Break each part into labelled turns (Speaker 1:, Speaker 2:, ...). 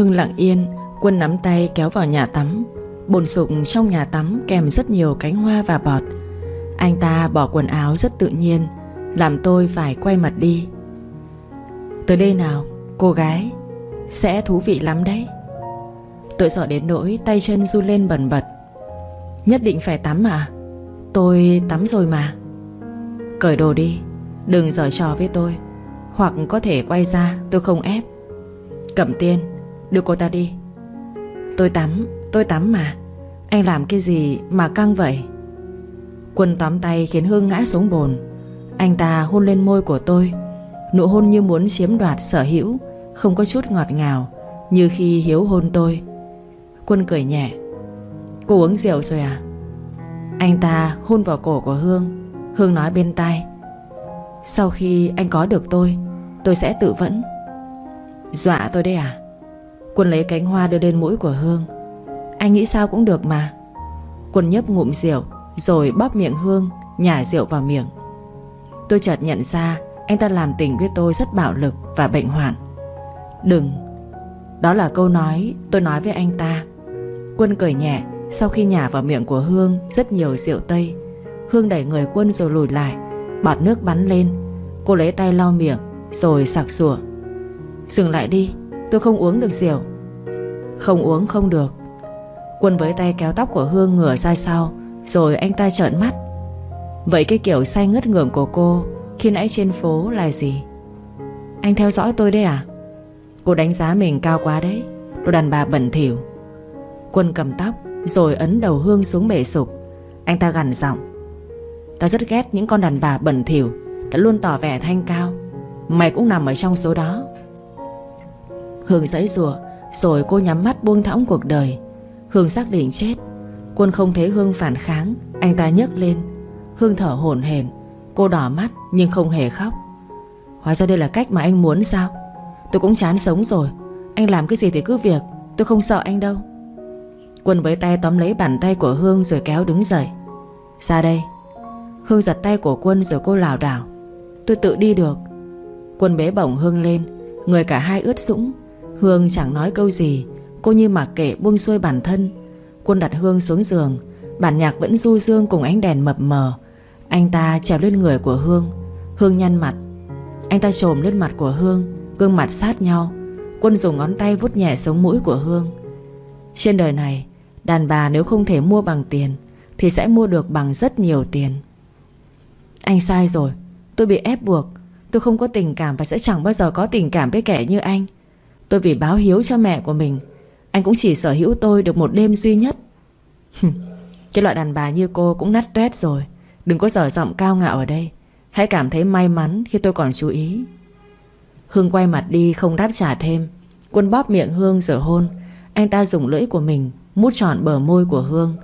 Speaker 1: Hương lặng yên, Quân nắm tay kéo vào nhà tắm. Bồn sục trong nhà tắm kèm rất nhiều cánh hoa và bọt. Anh ta bỏ quần áo rất tự nhiên, Làm tôi phải quay mặt đi. Tới đây nào, Cô gái, Sẽ thú vị lắm đấy. Tôi sợ đến nỗi tay chân run lên bần bật. Nhất định phải tắm à Tôi tắm rồi mà. Cởi đồ đi, Đừng giở trò với tôi. Hoặc có thể quay ra, tôi không ép. Cẩm tiên Đưa cô ta đi. Tôi tắm Tôi tắm mà. Anh làm cái gì mà căng vậy? Quân tóm tay khiến Hương ngã xuống bồn. Anh ta hôn lên môi của tôi. Nụ hôn như muốn chiếm đoạt sở hữu, Không có chút ngọt ngào, Như khi Hiếu hôn tôi. Quân cười nhẹ. Cô uống rượu rồi à? Anh ta hôn vào cổ của Hương. Hương nói bên tai. Sau khi anh có được tôi Tôi sẽ tự vẫn. Dọa tôi đấy à? Quân lấy cánh hoa đưa lên mũi của Hương. Anh nghĩ sao cũng được mà. Quân nhấp ngụm rượu, Rồi bóp miệng Hương, Nhả rượu vào miệng. Tôi chợt nhận ra Anh ta làm tình với tôi rất bạo lực và bệnh hoạn. Đừng, Đó là câu nói tôi nói với anh ta. Quân cười nhẹ, Sau khi nhả vào miệng của Hương Rất nhiều rượu tây. Hương đẩy người quân rồi lùi lại, Bọt nước bắn lên. Cô lấy tay lau miệng, Rồi sặc sủa Dừng lại đi Tôi không uống được rượu. Không uống không được. Quân với tay kéo tóc của Hương ngửa ra sau, Rồi anh ta trợn mắt. Vậy cái kiểu say ngất ngưởng của cô Khi nãy trên phố là gì? Anh theo dõi tôi đấy à? Cô đánh giá mình cao quá đấy. Đồ đàn bà bẩn thỉu. Quân cầm tóc, Rồi ấn đầu Hương xuống bể sục. Anh ta gằn giọng. Ta rất ghét những con đàn bà bẩn thỉu, Đã luôn tỏ vẻ thanh cao. Mày cũng nằm ở trong số đó. Hương giãy rủa Rồi cô nhắm mắt buông thõng cuộc đời. Hương xác định chết. Quân không thấy Hương phản kháng, Anh ta nhấc lên. Hương thở hổn hển, Cô đỏ mắt nhưng không hề khóc. Hóa ra đây là cách mà anh muốn sao? Tôi cũng chán sống rồi, Anh làm cái gì thì cứ việc, Tôi không sợ anh đâu. Quân với tay tóm lấy bàn tay của Hương rồi kéo đứng dậy. Ra đây. Hương giật tay của Quân rồi cô lảo đảo. Tôi tự đi được. Quân bế bổng Hương lên, Người cả hai ướt sũng. Hương chẳng nói câu gì. Cô như mặc kệ buông xuôi bản thân. Quân đặt Hương xuống giường. Bản nhạc vẫn du dương cùng ánh đèn mập mờ. Anh ta trèo lên người của Hương. Hương nhăn mặt. Anh ta trồm lên mặt của Hương, Gương mặt sát nhau. Quân dùng ngón tay vuốt nhẹ sống mũi của Hương. Trên đời này, Đàn bà nếu không thể mua bằng tiền, Thì sẽ mua được bằng rất nhiều tiền. Anh sai rồi. Tôi bị ép buộc. Tôi không có tình cảm và sẽ chẳng bao giờ có tình cảm với kẻ như anh. Tôi vì báo hiếu cho mẹ của mình. Anh cũng chỉ sở hữu tôi được một đêm duy nhất. Cái loại đàn bà như cô cũng nát tuét rồi. Đừng có dở giọng cao ngạo ở đây. Hãy cảm thấy may mắn khi tôi còn chú ý. Hương quay mặt đi không đáp trả thêm. Quân bóp miệng Hương rồi hôn. Anh ta dùng lưỡi của mình Mút trọn bờ môi của Hương.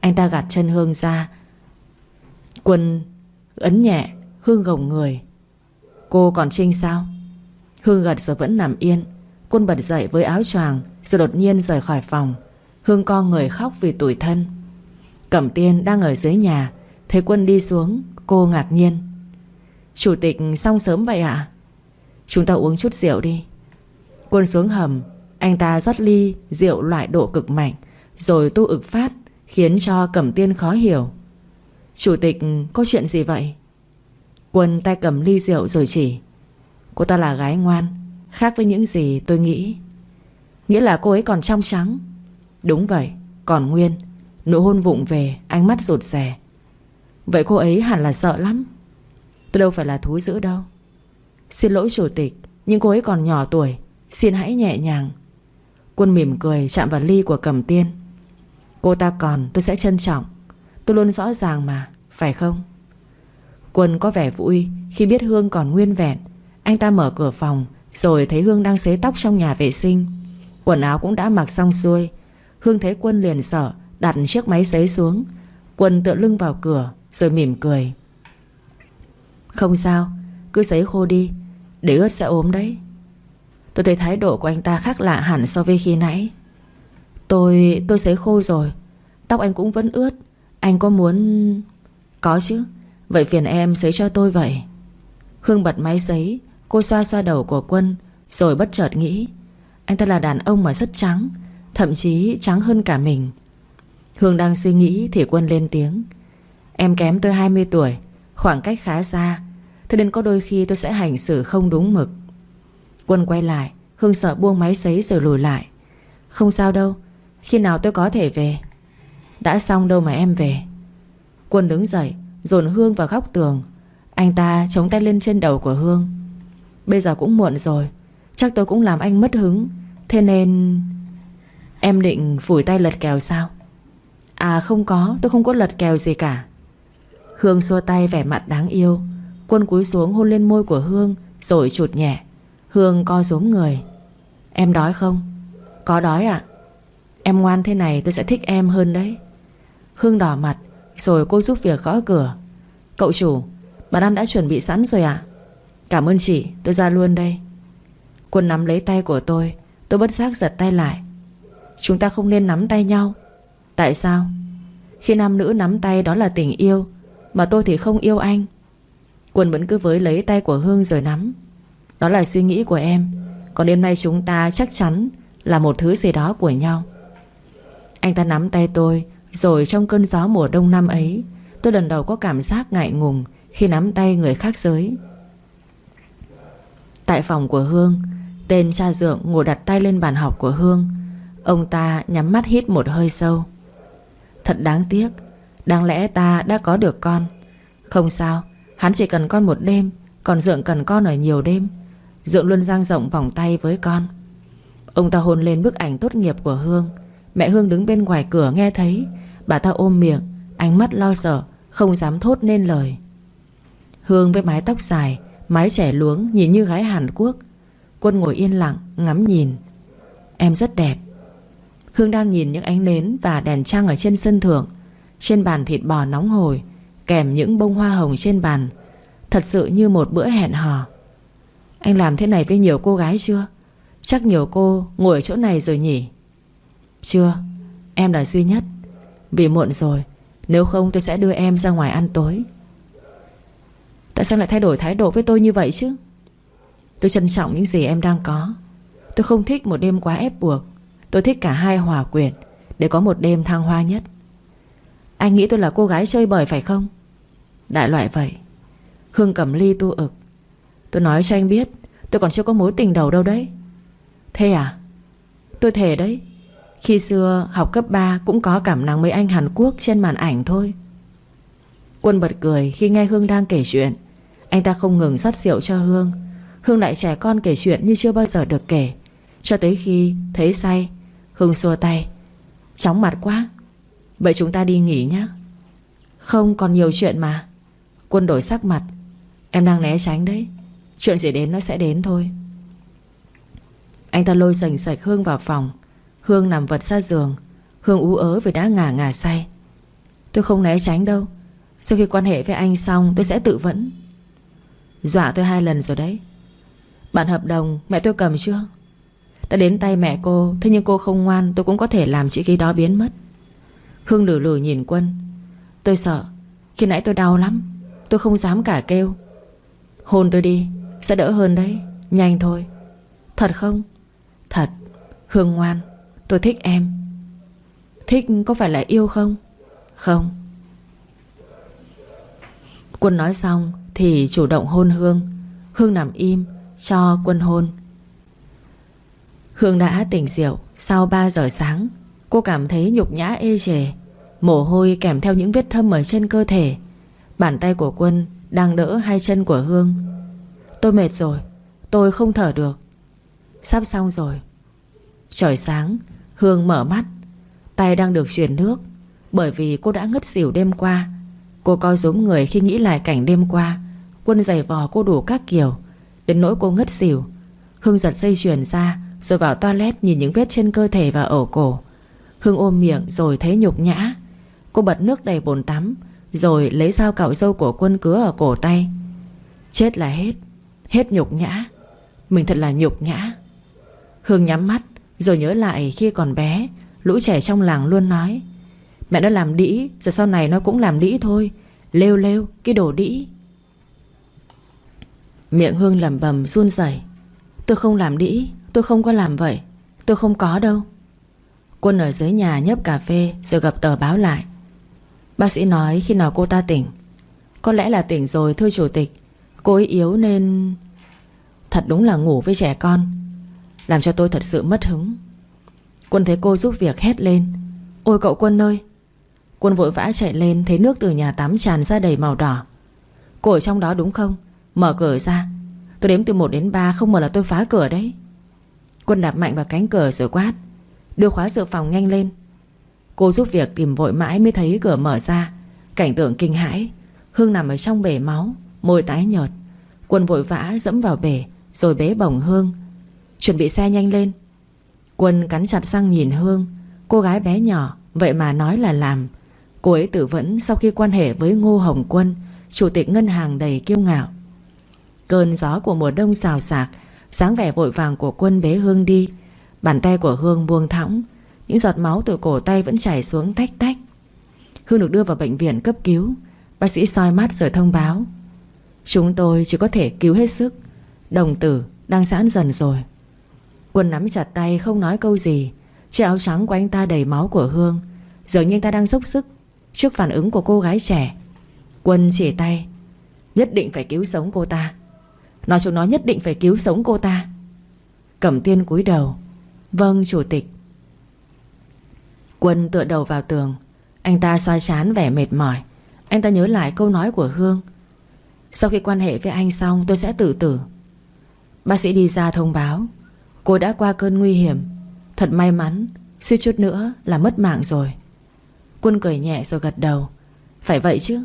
Speaker 1: Anh ta gạt chân Hương ra. Quân ấn nhẹ, Hương gồng người. Cô còn Trinh sao? Hương gật rồi vẫn nằm yên. Quân bật dậy với áo choàng, Rồi đột nhiên rời khỏi phòng, Hương co người khóc vì tủi thân. Cẩm tiên đang ở dưới nhà, Thấy quân đi xuống, Cô ngạc nhiên. Chủ tịch, xong sớm vậy ạ? À? Chúng ta uống chút rượu đi. Quân xuống hầm, Anh ta rót ly rượu loại độ cực mạnh, Rồi tu ực phát, Khiến cho cẩm tiên khó hiểu. Chủ tịch, có chuyện gì vậy? Quân tay cầm ly rượu rồi chỉ. Cô ta là gái ngoan Khác với những gì tôi nghĩ. Nghĩa là cô ấy còn trong trắng. Đúng vậy, còn nguyên. Nụ hôn vụng về, ánh mắt rụt rè. Vậy cô ấy hẳn là sợ lắm. Tôi đâu phải là thú dữ đâu. Xin lỗi chủ tịch Nhưng cô ấy còn nhỏ tuổi. Xin hãy nhẹ nhàng. Quân mỉm cười chạm vào ly của cầm tiên. Cô ta còn tôi sẽ trân trọng. Tôi luôn rõ ràng mà Phải không? Quân có vẻ vui khi biết Hương còn nguyên vẹn. Anh ta mở cửa phòng rồi thấy Hương đang xế tóc trong nhà vệ sinh. Quần áo cũng đã mặc xong xuôi. Hương thấy Quân liền sợ, Đặt chiếc máy sấy xuống. Quân tựa lưng vào cửa, Rồi mỉm cười. Không sao, Cứ sấy khô đi, Để ướt sẽ ốm đấy. Tôi thấy thái độ của anh ta khác lạ hẳn so với khi nãy. Tôi... tôi sấy khô rồi, Tóc anh cũng vẫn ướt. Anh có muốn... Có chứ, Vậy phiền em sấy cho tôi vậy. Hương bật máy sấy Cô xoa xoa đầu của Quân, Rồi bất chợt nghĩ, Anh ta là đàn ông mà rất trắng, Thậm chí trắng hơn cả mình. Hương đang suy nghĩ thì Quân lên tiếng, Em kém tôi 20 tuổi, Khoảng cách khá xa, Thế nên có đôi khi tôi sẽ hành xử không đúng mực. Quân quay lại, Hương sợ buông máy sấy rồi lùi lại, Không sao đâu, Khi nào tôi có thể về? Đã xong đâu mà em về. Quân đứng dậy, Dồn Hương vào góc tường, Anh ta chống tay lên trên đầu của Hương. Bây giờ cũng muộn rồi. Chắc tôi cũng làm anh mất hứng. Thế nên Em định phủi tay lật kèo sao? À không có. Tôi không có lật kèo gì cả. Hương xua tay vẻ mặt đáng yêu. Quân cúi xuống hôn lên môi của Hương, Rồi chụt nhẹ. Hương co rúm người. Em đói không? Có đói ạ. Em ngoan thế này, tôi sẽ thích em hơn đấy. Hương đỏ mặt, Rồi cô giúp việc gõ cửa. Cậu chủ Bàn ăn đã chuẩn bị sẵn rồi ạ. Cảm ơn chị, tôi ra luôn đây. Quân nắm lấy tay của tôi Tôi bất giác giật tay lại. Chúng ta không nên nắm tay nhau. Tại sao? Khi nam nữ nắm tay đó là tình yêu, Mà tôi thì không yêu anh. Quân vẫn cứ với lấy tay của Hương rồi nắm. Đó là suy nghĩ của em. Còn đêm nay chúng ta chắc chắn Là một thứ gì đó của nhau. Anh ta nắm tay tôi, Rồi trong cơn gió mùa đông năm ấy, Tôi lần đầu có cảm giác ngại ngùng Khi nắm tay người khác giới. Tại phòng của Hương, Tên cha dượng ngồi đặt tay lên bàn học của Hương. Ông ta nhắm mắt hít một hơi sâu. Thật đáng tiếc, Đáng lẽ ta đã có được con. Không sao, Hắn chỉ cần con một đêm, Còn Dượng cần con ở nhiều đêm. Dượng luôn dang rộng vòng tay với con. Ông ta hôn lên bức ảnh tốt nghiệp của Hương. Mẹ Hương đứng bên ngoài cửa nghe thấy. Bà ta ôm miệng, Ánh mắt lo sợ, Không dám thốt nên lời. Hương với mái tóc dài Mái trẻ luống nhìn như gái Hàn Quốc. Quân ngồi yên lặng, ngắm nhìn. Em rất đẹp. Hương đang nhìn những ánh nến và đèn trăng ở trên sân thượng. Trên bàn thịt bò nóng hổi, Kèm những bông hoa hồng trên bàn. Thật sự như một bữa hẹn hò. Anh làm thế này với nhiều cô gái chưa? Chắc nhiều cô ngồi ở chỗ này rồi nhỉ? Chưa. Em là duy nhất. Vì muộn rồi. Nếu không tôi sẽ đưa em ra ngoài ăn tối. Tại sao lại thay đổi thái độ với tôi như vậy chứ? Tôi trân trọng những gì em đang có. Tôi không thích một đêm quá ép buộc. Tôi thích cả hai hòa quyện Để có một đêm thăng hoa nhất. Anh nghĩ tôi là cô gái chơi bời phải không? Đại loại vậy. Hương cầm ly tu ực. Tôi nói cho anh biết, Tôi còn chưa có mối tình đầu đâu đấy. Thế à? Tôi thề đấy. Khi xưa học cấp 3 cũng có cảm nắng mấy anh Hàn Quốc trên màn ảnh thôi. Quân bật cười khi nghe Hương đang kể chuyện. Anh ta không ngừng rót rượu cho Hương. Hương lại trẻ con kể chuyện như chưa bao giờ được kể. Cho tới khi thấy say, Hương xua tay. Chóng mặt quá. Vậy chúng ta đi nghỉ nhé Không, còn nhiều chuyện mà. Quân đổi sắc mặt. Em đang né tránh đấy. Chuyện gì đến nó sẽ đến thôi. Anh ta lôi sành sạch Hương vào phòng. Hương nằm vật ra giường. Hương ú ớ vì đã ngả ngả say. Tôi không né tránh đâu. Sau khi quan hệ với anh xong, tôi sẽ tự vẫn. Dọa tôi hai lần rồi đấy. Bản hợp đồng, mẹ tôi cầm chưa? Đã đến tay mẹ cô, Thế nhưng cô không ngoan, tôi cũng có thể làm chị ký đó biến mất. Hương lử lử nhìn Quân. Tôi sợ, Khi nãy tôi đau lắm, Tôi không dám cả kêu. Hôn tôi đi, Sẽ đỡ hơn đấy, Nhanh thôi. Thật không? Thật, Hương ngoan, Tôi thích em. Thích có phải là yêu không? Không. Quân nói xong thì chủ động hôn Hương. Hương nằm im, Cho quân hôn. Hương đã tỉnh rượu Sau 3 giờ sáng. Cô cảm thấy nhục nhã ê chề Mồ hôi kèm theo những vết thâm ở trên cơ thể. Bàn tay của quân Đang đỡ hai chân của Hương. Tôi mệt rồi, Tôi không thở được. Sắp xong rồi. Trời sáng, Hương mở mắt. Tay đang được truyền nước, Bởi vì cô đã ngất xỉu đêm qua. Cô coi giống người khi nghĩ lại cảnh đêm qua. Quân giày vò cô đủ các kiểu, Đến nỗi cô ngất xỉu. Hưng giật dây chuyền ra, Rồi vào toilet nhìn những vết trên cơ thể và ổ cổ. Hưng ôm miệng rồi thấy nhục nhã. Cô bật nước đầy bồn tắm, Rồi lấy dao cạo dâu của quân cứa ở cổ tay. Chết là hết Hết nhục nhã. Mình thật là nhục nhã. Hương nhắm mắt, Rồi nhớ lại khi còn bé, Lũ trẻ trong làng luôn nói, Mẹ nó làm đĩ Rồi sau này nó cũng làm đĩ thôi. Lêu lêu, cái đồ đĩ. Miệng Hương lẩm bẩm run rẩy. Tôi không làm đĩ, Tôi không có làm vậy, Tôi không có đâu. Quân ở dưới nhà nhấp cà phê Rồi gặp tờ báo lại. Bác sĩ nói khi nào cô ta tỉnh. Có lẽ là tỉnh rồi thưa chủ tịch, Cô ấy yếu nên Thật đúng là ngủ với trẻ con, Làm cho tôi thật sự mất hứng. Quân thấy cô giúp việc hét lên. Ôi cậu Quân ơi! Quân vội vã chạy lên Thấy nước từ nhà tắm tràn ra đầy màu đỏ. Cô ở trong đó đúng không? Mở cửa ra. Tôi đếm từ 1 đến 3 Không ngờ là tôi phá cửa đấy. Quân đạp mạnh vào cánh cửa rồi quát. Đưa khóa dự phòng nhanh lên. Cô giúp việc tìm vội mãi mới thấy cửa mở ra. Cảnh tượng kinh hãi. Hương nằm ở trong bể máu, Môi tái nhợt. Quân vội vã dẫm vào bể, Rồi bế bổng Hương. Chuẩn bị xe nhanh lên. Quân cắn chặt răng nhìn Hương. Cô gái bé nhỏ, Vậy mà nói là làm. Cô ấy tự vẫn sau khi quan hệ với Ngô Hồng Quân, Chủ tịch ngân hàng đầy kiêu ngạo. Cơn gió của mùa đông xào xạc dáng vẻ vội vàng của quân bế Hương đi. Bàn tay của Hương buông thõng, Những giọt máu từ cổ tay vẫn chảy xuống tách tách. Hương được đưa vào bệnh viện cấp cứu, Bác sĩ soi mắt rồi thông báo. Chúng tôi chỉ có thể cứu hết sức, Đồng tử đang giãn dần rồi. Quân nắm chặt tay không nói câu gì, Chiếc áo trắng của anh ta đầy máu của Hương, Dường như anh ta đang dốc sức Trước phản ứng của cô gái trẻ. Quân chỉ tay, Nhất định phải cứu sống cô ta. Nói chúng nó nhất định phải cứu sống cô ta. Cẩm tiên cúi đầu. Vâng chủ tịch. Quân tựa đầu vào tường. Anh ta xoay chán vẻ mệt mỏi. Anh ta nhớ lại câu nói của Hương. Sau khi quan hệ với anh xong, tôi sẽ tự tử. Bác sĩ đi ra thông báo. Cô đã qua cơn nguy hiểm. Thật may mắn, Suýt chút nữa là mất mạng rồi. Quân cười nhẹ rồi gật đầu. Phải vậy chứ?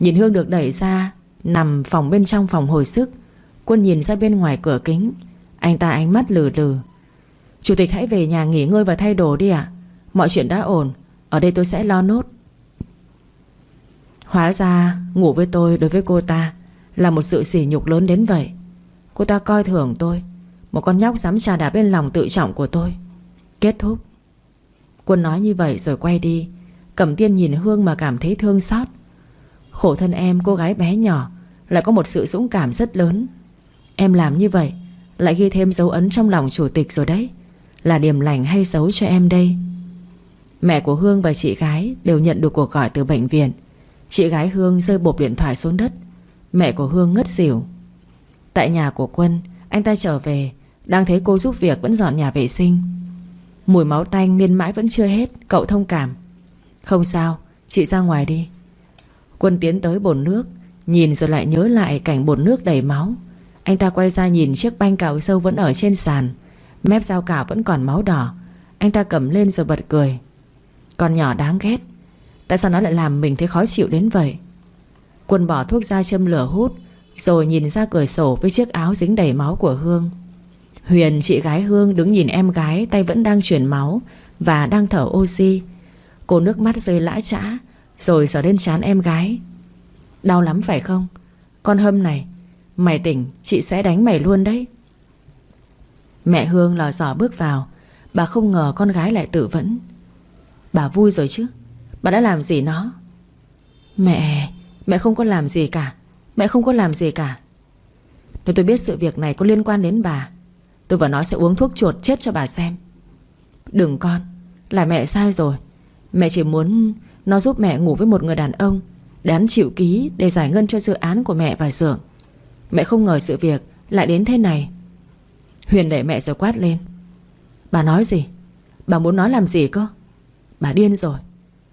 Speaker 1: Nhìn Hương được đẩy ra Nằm phòng bên trong phòng hồi sức. Quân nhìn ra bên ngoài cửa kính. Anh ta ánh mắt lừ lừ. Chủ tịch hãy về nhà nghỉ ngơi và thay đồ đi ạ. Mọi chuyện đã ổn. Ở đây tôi sẽ lo nốt. Hóa ra, ngủ với tôi đối với cô ta Là một sự sỉ nhục lớn đến vậy. Cô ta coi thường tôi, Một con nhóc dám trà đạp lên lòng tự trọng của tôi. Kết thúc. Quân nói như vậy rồi quay đi. Cẩm tiên nhìn Hương mà cảm thấy thương xót. Khổ thân em, cô gái bé nhỏ, Lại có một sự dũng cảm rất lớn. Em làm như vậy, Lại ghi thêm dấu ấn trong lòng chủ tịch rồi đấy. Là điểm lành hay xấu cho em đây? Mẹ của Hương và chị gái Đều nhận được cuộc gọi từ bệnh viện. Chị gái Hương rơi bộp điện thoại xuống đất. Mẹ của Hương ngất xỉu. Tại nhà của Quân, Anh ta trở về, Đang thấy cô giúp việc vẫn dọn nhà vệ sinh. Mùi máu tanh nên mãi vẫn chưa hết, Cậu thông cảm. Không sao, Chị ra ngoài đi. Quân tiến tới bồn nước, Nhìn rồi lại nhớ lại cảnh bồn nước đầy máu. Anh ta quay ra nhìn chiếc banh cào sâu vẫn ở trên sàn, Mép dao cào vẫn còn máu đỏ. Anh ta cầm lên rồi bật cười. Con nhỏ đáng ghét, Tại sao nó lại làm mình thấy khó chịu đến vậy? Quân bỏ thuốc ra châm lửa hút, Rồi nhìn ra cửa sổ với chiếc áo dính đầy máu của Hương. Huyền, chị gái Hương đứng nhìn em gái, Tay vẫn đang chuyển máu Và đang thở oxy. Cô nước mắt rơi lã trã rồi sờ lên chán em gái. Đau lắm phải không? Con hâm này, Mày tỉnh, chị sẽ đánh mày luôn đấy. Mẹ Hương lò dò bước vào. Bà không ngờ con gái lại tự vẫn. Bà vui rồi chứ? Bà đã làm gì nó? Mẹ Mẹ không có làm gì cả. Mẹ không có làm gì cả. Nếu tôi biết sự việc này có liên quan đến bà. Tôi và nó sẽ uống thuốc chuột chết cho bà xem. Đừng con, Là mẹ sai rồi. Mẹ chỉ muốn nó giúp mẹ ngủ với một người đàn ông Để hắn chịu ký Để giải ngân cho dự án của mẹ và sưởng Mẹ không ngờ sự việc lại đến thế này. Huyền đẩy mẹ rồi quát lên. Bà nói gì? Bà muốn nói làm gì cơ? Bà điên rồi.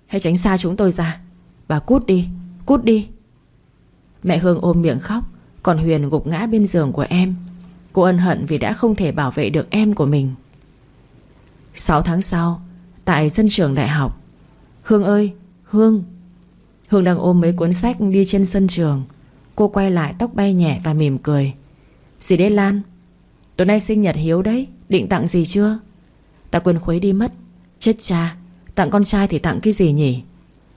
Speaker 1: Hãy tránh xa chúng tôi ra. Bà cút đi Cút đi. Mẹ Hương ôm miệng khóc, Còn Huyền gục ngã bên giường của em. Cô ân hận vì đã không thể bảo vệ được em của mình. 6 tháng sau, Tại sân trường đại học, Hương ơi Hương. Hương đang ôm mấy cuốn sách đi trên sân trường. Cô quay lại tóc bay nhẹ và mỉm cười. Gì đấy, Lan? Tối nay sinh nhật Hiếu đấy. Định tặng gì chưa? Ta quên khuấy đi mất. Chết cha. Tặng con trai thì tặng cái gì nhỉ?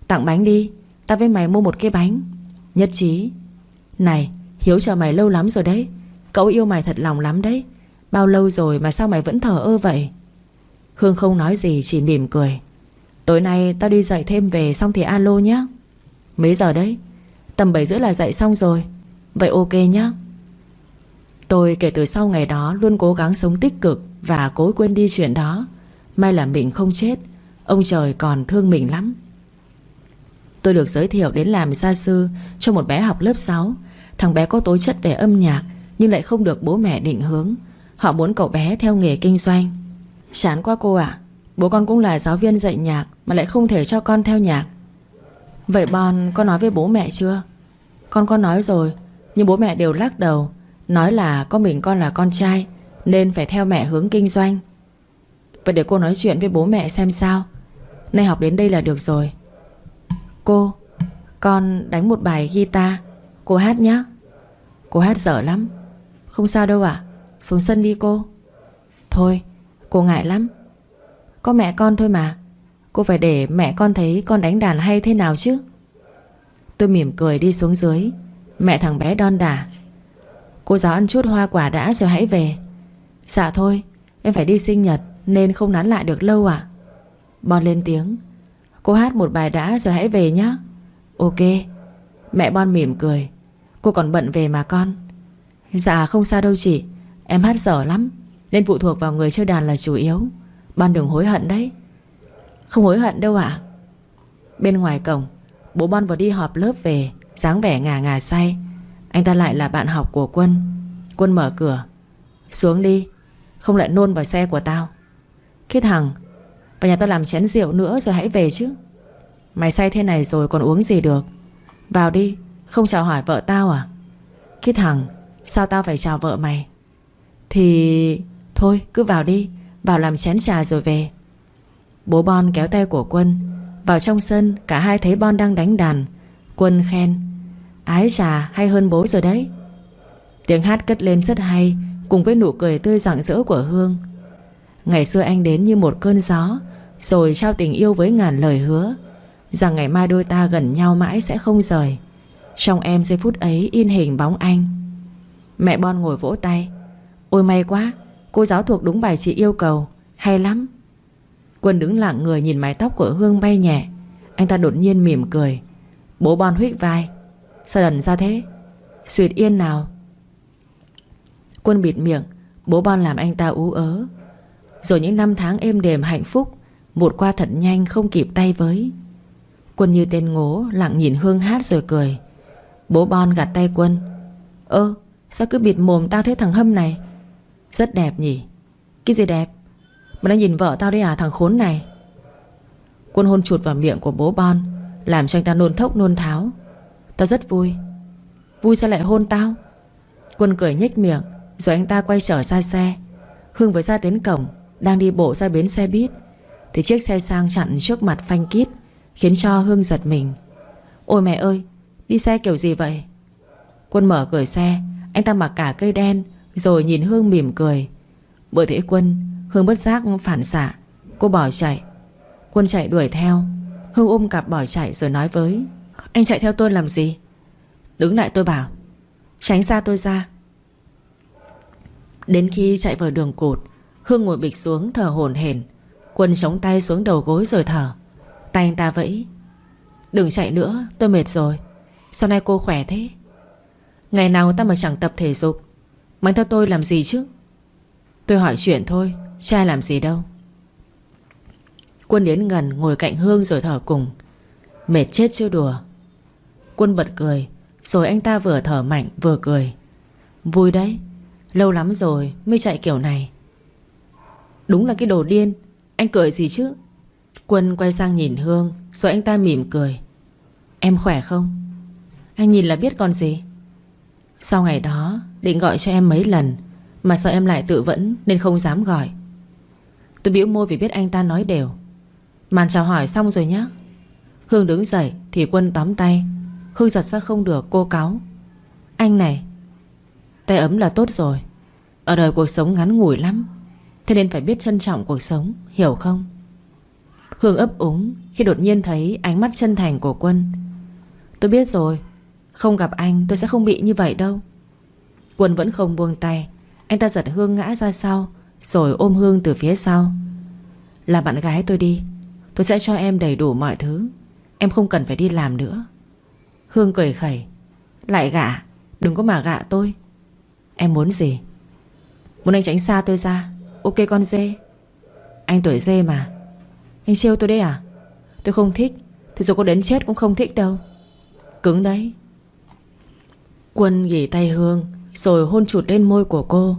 Speaker 1: Tặng bánh đi. Ta với mày mua một cái bánh. Nhất trí. Này, Hiếu chờ mày lâu lắm rồi đấy. Cậu yêu mày thật lòng lắm đấy. Bao lâu rồi mà sao mày vẫn thở ơ vậy? Hương không nói gì, chỉ mỉm cười. Tối nay tao đi dạy thêm về Xong thì alo nhé Mấy giờ đấy? Tầm 7 rưỡi là dạy xong rồi. Vậy ok nhé Tôi kể từ sau ngày đó luôn cố gắng sống tích cực Và cố quên đi chuyện đó. May là mình không chết, Ông trời còn thương mình lắm. Tôi được giới thiệu đến làm gia sư Cho một bé học lớp 6 Thằng bé có tố chất về âm nhạc, Nhưng lại không được bố mẹ định hướng. Họ muốn cậu bé theo nghề kinh doanh. Chán quá cô ạ. Bố con cũng là giáo viên dạy nhạc Mà lại không thể cho con theo nhạc. Vậy Bon có nói với bố mẹ chưa? Con có nói rồi, Nhưng bố mẹ đều lắc đầu, Nói là có mình con là con trai, Nên phải theo mẹ hướng kinh doanh. Vậy để cô nói chuyện với bố mẹ xem sao. Nay học đến đây là được rồi. Cô, Con đánh một bài guitar. Cô hát nhé Cô hát dở lắm. Không sao đâu ạ. Xuống sân đi cô. Thôi, cô ngại lắm. Có mẹ con thôi mà. Cô phải để mẹ con thấy con đánh đàn hay thế nào chứ? Tôi mỉm cười đi xuống dưới. Mẹ thằng bé đon đả Cô giáo ăn chút hoa quả đã rồi hãy về. Dạ thôi, Em phải đi sinh nhật Nên không nán lại được lâu à Bon lên tiếng. Cô hát một bài đã rồi hãy về nhé Ok. Mẹ Bon mỉm cười. Cô còn bận về mà con. Dạ không sao đâu chị. Em hát dở lắm. Nên phụ thuộc vào người chơi đàn là chủ yếu ban đừng hối hận đấy. Không hối hận đâu ạ. Bên ngoài cổng, Bố Bon vừa đi họp lớp về, dáng vẻ ngà ngà say. Anh ta lại là bạn học của Quân. Quân mở cửa. Xuống đi, Không lại nôn vào xe của tao. Khi thằng Vào nhà tao làm chén rượu nữa rồi hãy về chứ. Mày say thế này rồi còn uống gì được? Vào đi, Không chào hỏi vợ tao à? Khi thằng Sao tao phải chào vợ mày? Thì Thôi, cứ vào đi. Vào làm chén trà rồi về. Bố Bon kéo tay của Quân, Vào trong sân cả hai thấy Bon đang đánh đàn. Quân khen, Ái trà hay hơn bố rồi đấy. Tiếng hát cất lên rất hay, Cùng với nụ cười tươi rạng rỡ của Hương. Ngày xưa anh đến như một cơn gió, Rồi trao tình yêu với ngàn lời hứa, Rằng ngày mai đôi ta gần nhau mãi sẽ không rời. Trong em giây phút ấy in hình bóng anh. Mẹ Bon ngồi vỗ tay, Ôi may quá Cô giáo thuộc đúng bài chị yêu cầu. Hay lắm. Quân đứng lặng người nhìn mái tóc của Hương bay nhẹ. Anh ta đột nhiên mỉm cười. Bố Bon huyết vai. Sao đần ra thế? Xuyệt yên nào? Quân bịt miệng. Bố Bon làm anh ta ú ớ. Rồi những năm tháng êm đềm hạnh phúc, Vụt qua thật nhanh không kịp tay với. Quân như tên ngố, Lặng nhìn Hương hát rồi cười. Bố Bon gạt tay Quân. Ơ, sao cứ bịt mồm tao thế thằng Hâm này? Rất đẹp nhỉ? Cái gì đẹp? Mà đang nhìn vợ tao đấy à thằng khốn này. Quân hôn chuột vào miệng của bố Bon, Làm cho anh ta nôn thốc nôn tháo. Tao rất vui. Vui sao lại hôn tao? Quân cười nhếch miệng, Rồi anh ta quay trở ra xe. Hương vừa ra đến cổng Đang đi bộ ra bến xe buýt, Thì chiếc xe sang chặn trước mặt phanh kít, Khiến cho Hương giật mình. Ôi mẹ ơi, Đi xe kiểu gì vậy? Quân mở cửa xe, Anh ta mặc cả cây đen rồi nhìn Hương mỉm cười. Bởi thế Quân, Hương bất giác phản xạ. Cô bỏ chạy. Quân chạy đuổi theo. Hương ôm cặp bỏ chạy rồi nói với, Anh chạy theo tôi làm gì? Đứng lại tôi bảo, Tránh xa tôi ra. Đến khi chạy vào đường cột, Hương ngồi bịch xuống thở hổn hển. Quân chống tay xuống đầu gối rồi thở. Tay anh ta vẫy, Đừng chạy nữa, tôi mệt rồi. Sau này cô khỏe thế. Ngày nào ta mà chẳng tập thể dục Mang theo tôi làm gì chứ? Tôi hỏi chuyện thôi Trai làm gì đâu. Quân đến gần ngồi cạnh Hương rồi thở cùng. Mệt chết chưa đùa? Quân bật cười, Rồi anh ta vừa thở mạnh vừa cười. Vui đấy, Lâu lắm rồi mới chạy kiểu này. Đúng là cái đồ điên, Anh cười gì chứ? Quân quay sang nhìn Hương, Rồi anh ta mỉm cười. Em khỏe không? Anh nhìn là biết còn gì? Sau ngày đó, định gọi cho em mấy lần, Mà sợ em lại tự vẫn Nên không dám gọi. Tôi biểu môi vì biết anh ta nói đều. Màn chào hỏi xong rồi nhá. Hương đứng dậy thì Quân tóm tay. Hương giật ra không được, cô cáu. Anh này, Tay ấm là tốt rồi. Ở đời cuộc sống ngắn ngủi lắm. Thế nên phải biết trân trọng cuộc sống, Hiểu không? Hương ấp úng khi đột nhiên thấy ánh mắt chân thành của Quân. Tôi biết rồi không gặp anh, tôi sẽ không bị như vậy đâu. Quân vẫn không buông tay. Anh ta giật Hương ngã ra sau, Rồi ôm Hương từ phía sau. Là bạn gái tôi đi, Tôi sẽ cho em đầy đủ mọi thứ. Em không cần phải đi làm nữa. Hương cười khẩy. Lại gạ Đừng có mà gạ tôi. Em muốn gì? Muốn anh tránh xa tôi ra. Ok con dê. Anh tuổi dê mà. Anh siêu tôi đấy à? Tôi không thích. Thì dù có đến chết cũng không thích đâu. Cứng đấy. Quân ghi tay Hương, Rồi hôn chụt lên môi của cô.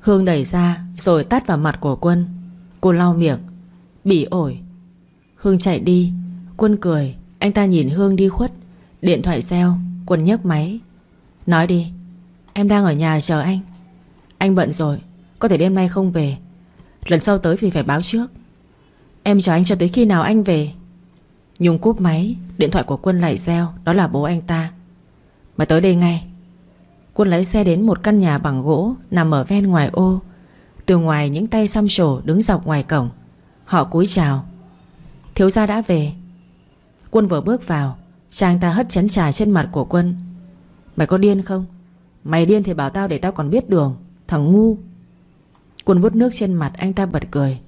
Speaker 1: Hương đẩy ra, Rồi tát vào mặt của Quân. Cô lau miệng. Bỉ ổi. Hương chạy đi. Quân cười. Anh ta nhìn Hương đi khuất. Điện thoại reo. Quân nhấc máy. Nói đi. Em đang ở nhà chờ anh. Anh bận rồi. Có thể đêm nay không về. Lần sau tới thì phải báo trước. Em chờ anh cho tới khi nào anh về? Nhung cúp máy. Điện thoại của Quân lại reo. Đó là bố anh ta. Mà tới đây ngay. Quân lấy xe đến một căn nhà bằng gỗ Nằm ở ven ngoài ô. Từ ngoài những tay xăm trổ đứng dọc ngoài cổng. Họ cúi chào. Thiếu gia đã về. Quân vừa bước vào, Chàng ta hất chén trà trên mặt của Quân. Mày có điên không? Mày điên thì bảo tao để tao còn biết đường, Thằng ngu. Quân vút nước trên mặt anh ta bật cười.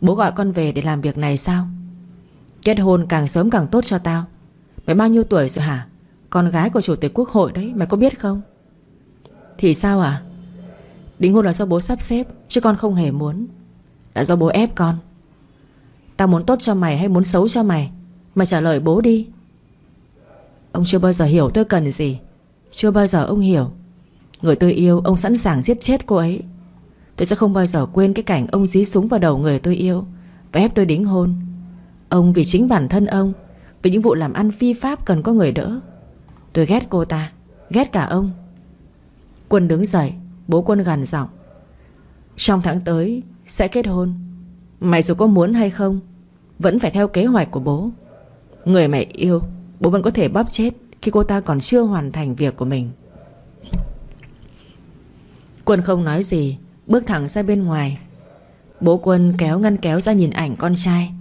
Speaker 1: Bố gọi con về để làm việc này sao? Kết hôn càng sớm càng tốt cho tao. Mày bao nhiêu tuổi rồi hả? Con gái của chủ tịch quốc hội đấy, Mày có biết không? Thì sao à Đính hôn là do bố sắp xếp, Chứ con không hề muốn. Là do bố ép con. Tao muốn tốt cho mày hay muốn xấu cho mày? Mày trả lời bố đi. Ông chưa bao giờ hiểu tôi cần gì. Chưa bao giờ ông hiểu. Người tôi yêu, ông sẵn sàng giết chết cô ấy. Tôi sẽ không bao giờ quên cái cảnh ông dí súng vào đầu người tôi yêu Và ép tôi đính hôn. Ông vì chính bản thân ông, Vì những vụ làm ăn phi pháp cần có người đỡ. Tôi ghét cô ta, Ghét cả ông. Quân đứng dậy, Bố quân gằn giọng. Trong tháng tới, sẽ kết hôn. Mày dù có muốn hay không, Vẫn phải theo kế hoạch của bố. Người mày yêu, Bố vẫn có thể bóp chết Khi cô ta còn chưa hoàn thành việc của mình. Quân không nói gì, Bước thẳng ra bên ngoài. Bố Quân kéo ngăn kéo ra nhìn ảnh con trai.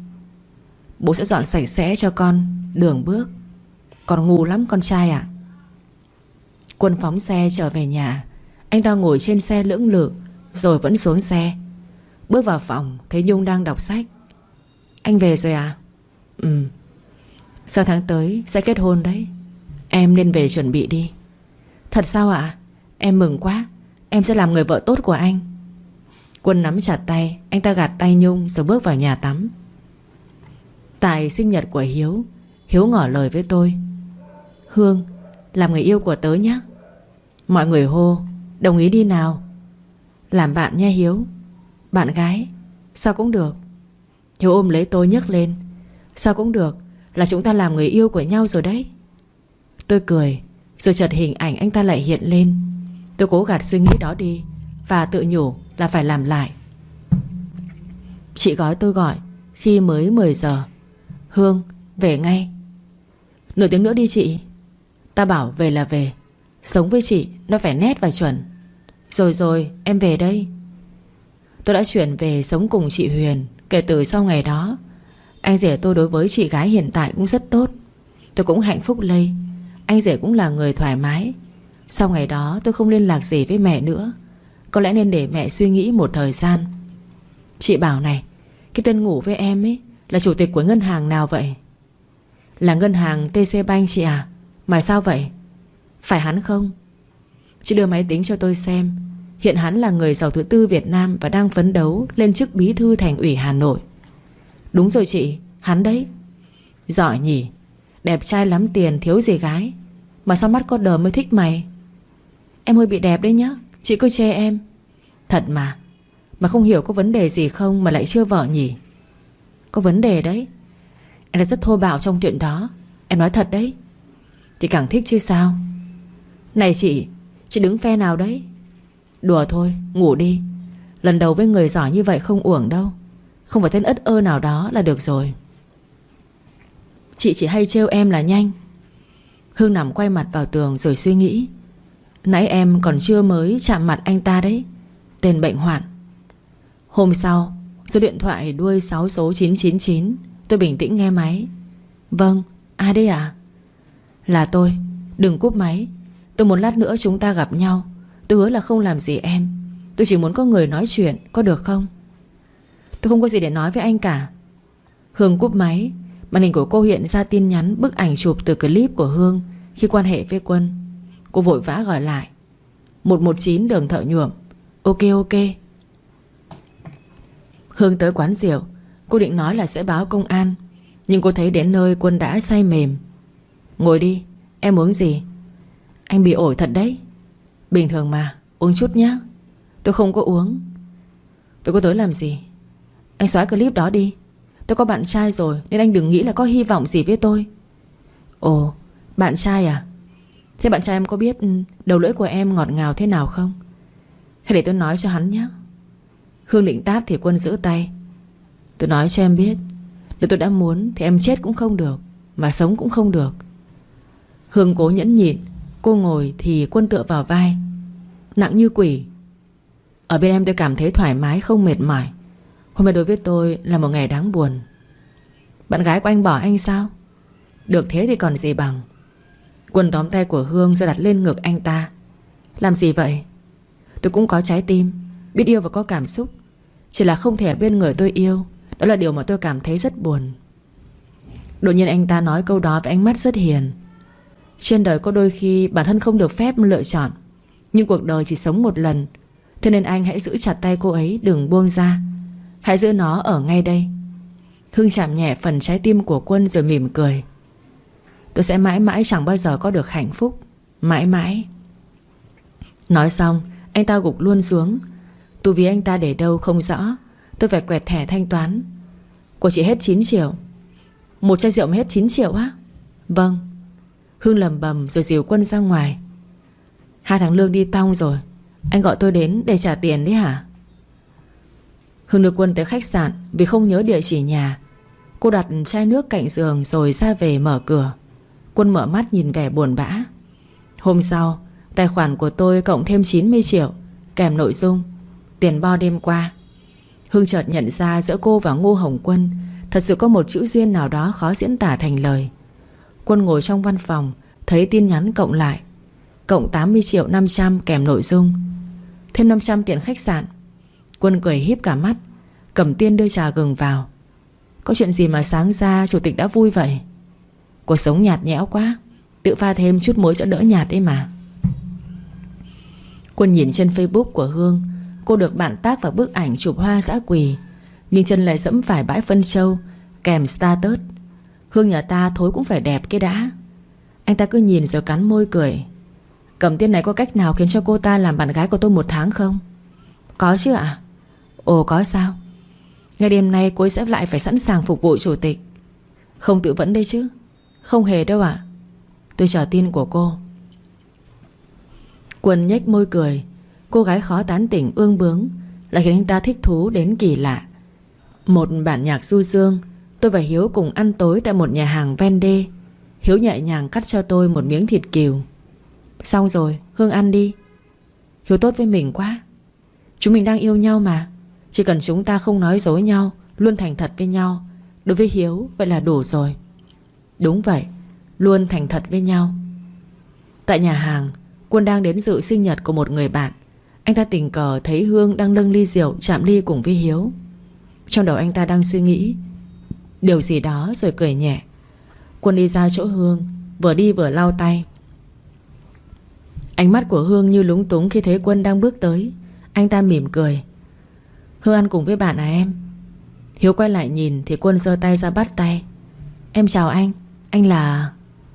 Speaker 1: Bố sẽ dọn sạch sẽ cho con, Đường bước. Còn ngu lắm con trai ạ. Quân phóng xe trở về nhà. Anh ta ngồi trên xe lưỡng lự, Rồi vẫn xuống xe. Bước vào phòng, Thấy Nhung đang đọc sách. Anh về rồi à? Ừ. Sau tháng tới sẽ kết hôn đấy. Em nên về chuẩn bị đi. Thật sao ạ? Em mừng quá. Em sẽ làm người vợ tốt của anh. Quân nắm chặt tay, Anh ta gạt tay Nhung rồi bước vào nhà tắm. Tại sinh nhật của Hiếu Hiếu ngỏ lời với tôi. Hương, Làm người yêu của tớ nhé. Mọi người hô, Đồng ý đi nào. Làm bạn nha Hiếu. Bạn gái, Sao cũng được. Hiếu ôm lấy tôi nhấc lên. Sao cũng được, Là chúng ta làm người yêu của nhau rồi đấy. Tôi cười, Rồi chợt hình ảnh anh ta lại hiện lên. Tôi cố gạt suy nghĩ đó đi, Và tự nhủ là phải làm lại. Chị gói tôi gọi, Khi mới 10 giờ. Hương, về ngay. Nửa tiếng nữa đi chị. Ta bảo về là về. Sống với chị, nó phải nét và chuẩn. Rồi rồi, em về đây. Tôi đã chuyển về sống cùng chị Huyền Kể từ sau ngày đó. Anh rể tôi đối với chị gái hiện tại cũng rất tốt. Tôi cũng hạnh phúc lây. Anh rể cũng là người thoải mái. Sau ngày đó, tôi không liên lạc gì với mẹ nữa. Có lẽ nên để mẹ suy nghĩ một thời gian. Chị bảo này, Cái tên ngủ với em ấy Là chủ tịch của ngân hàng nào vậy? Là ngân hàng TC Bank chị à? Mà sao vậy? Phải hắn không? Chị đưa máy tính cho tôi xem. Hiện hắn là người giàu thứ tư Việt Nam Và đang phấn đấu lên chức bí thư thành ủy Hà Nội. Đúng rồi chị, Hắn đấy. Giỏi nhỉ, Đẹp trai lắm tiền, thiếu gì gái. Mà sao mắt có đờ mới thích mày? Em hơi bị đẹp đấy nhá, Chị cứ chê em. Thật mà Mà không hiểu có vấn đề gì không Mà lại chưa vợ nhỉ? Có vấn đề đấy. Em là rất thô bạo trong chuyện đó. Em nói thật đấy. Thì càng thích chứ sao? Này chị Chị đứng phe nào đấy? Đùa thôi ngủ đi. Lần đầu với người giỏi như vậy không uổng đâu. Không phải tên ất ơ nào đó là được rồi. Chị chỉ hay trêu em là nhanh. Hương nằm quay mặt vào tường rồi suy nghĩ. Nãy em còn chưa mới chạm mặt anh ta đấy. Tên bệnh hoạn. Hôm sau Số điện thoại đuôi 6 số 999 Tôi bình tĩnh nghe máy. Vâng, ai đấy à Là tôi, đừng cúp máy. Tôi muốn lát nữa chúng ta gặp nhau. Tôi hứa là không làm gì em. Tôi chỉ muốn có người nói chuyện, Có được không? Tôi không có gì để nói với anh cả. Hương cúp máy. Màn hình của cô hiện ra tin nhắn, Bức ảnh chụp từ clip của Hương Khi quan hệ với Quân. Cô vội vã gọi lại. 119 đường thợ nhuộm. Ok ok. Hương tới quán rượu. Cô định nói là sẽ báo công an, Nhưng cô thấy đến nơi quân đã say mềm. Ngồi đi, Em uống gì? Anh bị ổi thật đấy. Bình thường mà, Uống chút nhé Tôi không có uống. Vậy cô tới làm gì? Anh xóa clip đó đi. Tôi có bạn trai rồi, Nên anh đừng nghĩ là có hy vọng gì với tôi. Ồ, Bạn trai à? Thế bạn trai em có biết ừ, Đầu lưỡi của em ngọt ngào thế nào không? Hãy để tôi nói cho hắn nhé Hương định tát thì quân giữ tay. Tôi nói cho em biết, Nếu tôi đã muốn thì em chết cũng không được, Mà sống cũng không được. Hương cố nhẫn nhịn Cô ngồi thì quân tựa vào vai. Nặng như quỷ. Ở bên em tôi cảm thấy thoải mái, không mệt mỏi. Hôm nay đối với tôi là một ngày đáng buồn. Bạn gái của anh bỏ anh sao? Được thế thì còn gì bằng. Quân tóm tay của Hương rồi đặt lên ngực anh ta. Làm gì vậy? Tôi cũng có trái tim, Biết yêu và có cảm xúc. Chỉ là không thể ở bên người tôi yêu. Đó là điều mà tôi cảm thấy rất buồn. Đột nhiên anh ta nói câu đó với ánh mắt rất hiền. Trên đời có đôi khi bản thân không được phép lựa chọn, Nhưng cuộc đời chỉ sống một lần. Thế nên anh hãy giữ chặt tay cô ấy, Đừng buông ra. Hãy giữ nó ở ngay đây. Hưng chạm nhẹ phần trái tim của quân rồi mỉm cười. Tôi sẽ mãi mãi chẳng bao giờ có được hạnh phúc. Mãi mãi. Nói xong, Anh ta gục luôn xuống. Tu vì anh ta để đâu không rõ, Tôi phải quẹt thẻ thanh toán. Của chị hết 9 triệu. Một chai rượu mà hết 9 triệu á? Vâng. Hương lầm bầm rồi dìu quân ra ngoài. Hai tháng lương đi tong rồi. Anh gọi tôi đến để trả tiền đấy hả? Hương đưa quân tới khách sạn Vì không nhớ địa chỉ nhà. Cô đặt chai nước cạnh giường rồi ra về mở cửa. Quân mở mắt nhìn vẻ buồn bã. Hôm sau, Tài khoản của tôi cộng thêm 90 triệu, Kèm nội dung, Tiền bo đêm qua. Hương chợt nhận ra giữa cô và Ngô Hồng Quân, Thật sự có một chữ duyên nào đó khó diễn tả thành lời. Quân ngồi trong văn phòng, Thấy tin nhắn cộng lại. Cộng 80 triệu 500 kèm nội dung. Thêm 500 tiền khách sạn. Quân cười híp cả mắt. Cầm tiên đưa trà gừng vào. Có chuyện gì mà sáng ra chủ tịch đã vui vậy? Cuộc sống nhạt nhẽo quá. Tự pha thêm chút muối cho đỡ nhạt đấy mà. Quân nhìn trên facebook của Hương. Cô được bạn tác vào bức ảnh chụp hoa dã quỳ. Nhưng chân lại dẫm phải bãi phân châu, Kèm status. Hương nhà ta thối cũng phải đẹp cái đã. Anh ta cứ nhìn rồi cắn môi cười. Cầm tiên này có cách nào khiến cho cô ta làm bạn gái của tôi một tháng không? Có chứ ạ. Ồ, có sao. Ngày đêm nay cô ấy sẽ lại phải sẵn sàng phục vụ chủ tịch. Không tự vẫn đây chứ. Không hề đâu ạ. Tôi chờ tin của cô. Quân nhếch môi cười. Cô gái khó tán tỉnh, ương bướng, Lại khiến anh ta thích thú đến kỳ lạ. Một bản nhạc du dương Tôi và Hiếu cùng ăn tối Tại một nhà hàng ven đê. Hiếu nhẹ nhàng cắt cho tôi một miếng thịt kiều. Xong rồi, Hương ăn đi. Hiếu tốt với mình quá. Chúng mình đang yêu nhau mà. Chỉ cần chúng ta không nói dối nhau, Luôn thành thật với nhau, Đối với Hiếu vậy là đủ rồi. Đúng vậy, Luôn thành thật với nhau. Tại nhà hàng, Quân đang đến dự sinh nhật của một người bạn. Anh ta tình cờ thấy Hương đang nâng ly rượu Chạm ly cùng với Hiếu. Trong đầu anh ta đang suy nghĩ Điều gì đó rồi cười nhẹ. Quân đi ra chỗ Hương, Vừa đi vừa lau tay. Ánh mắt của Hương như lúng túng khi thấy Quân đang bước tới. Anh ta mỉm cười. Hương ăn cùng với bạn à em? Hiếu quay lại nhìn Thì Quân giơ tay ra bắt tay. Em chào anh. Anh là...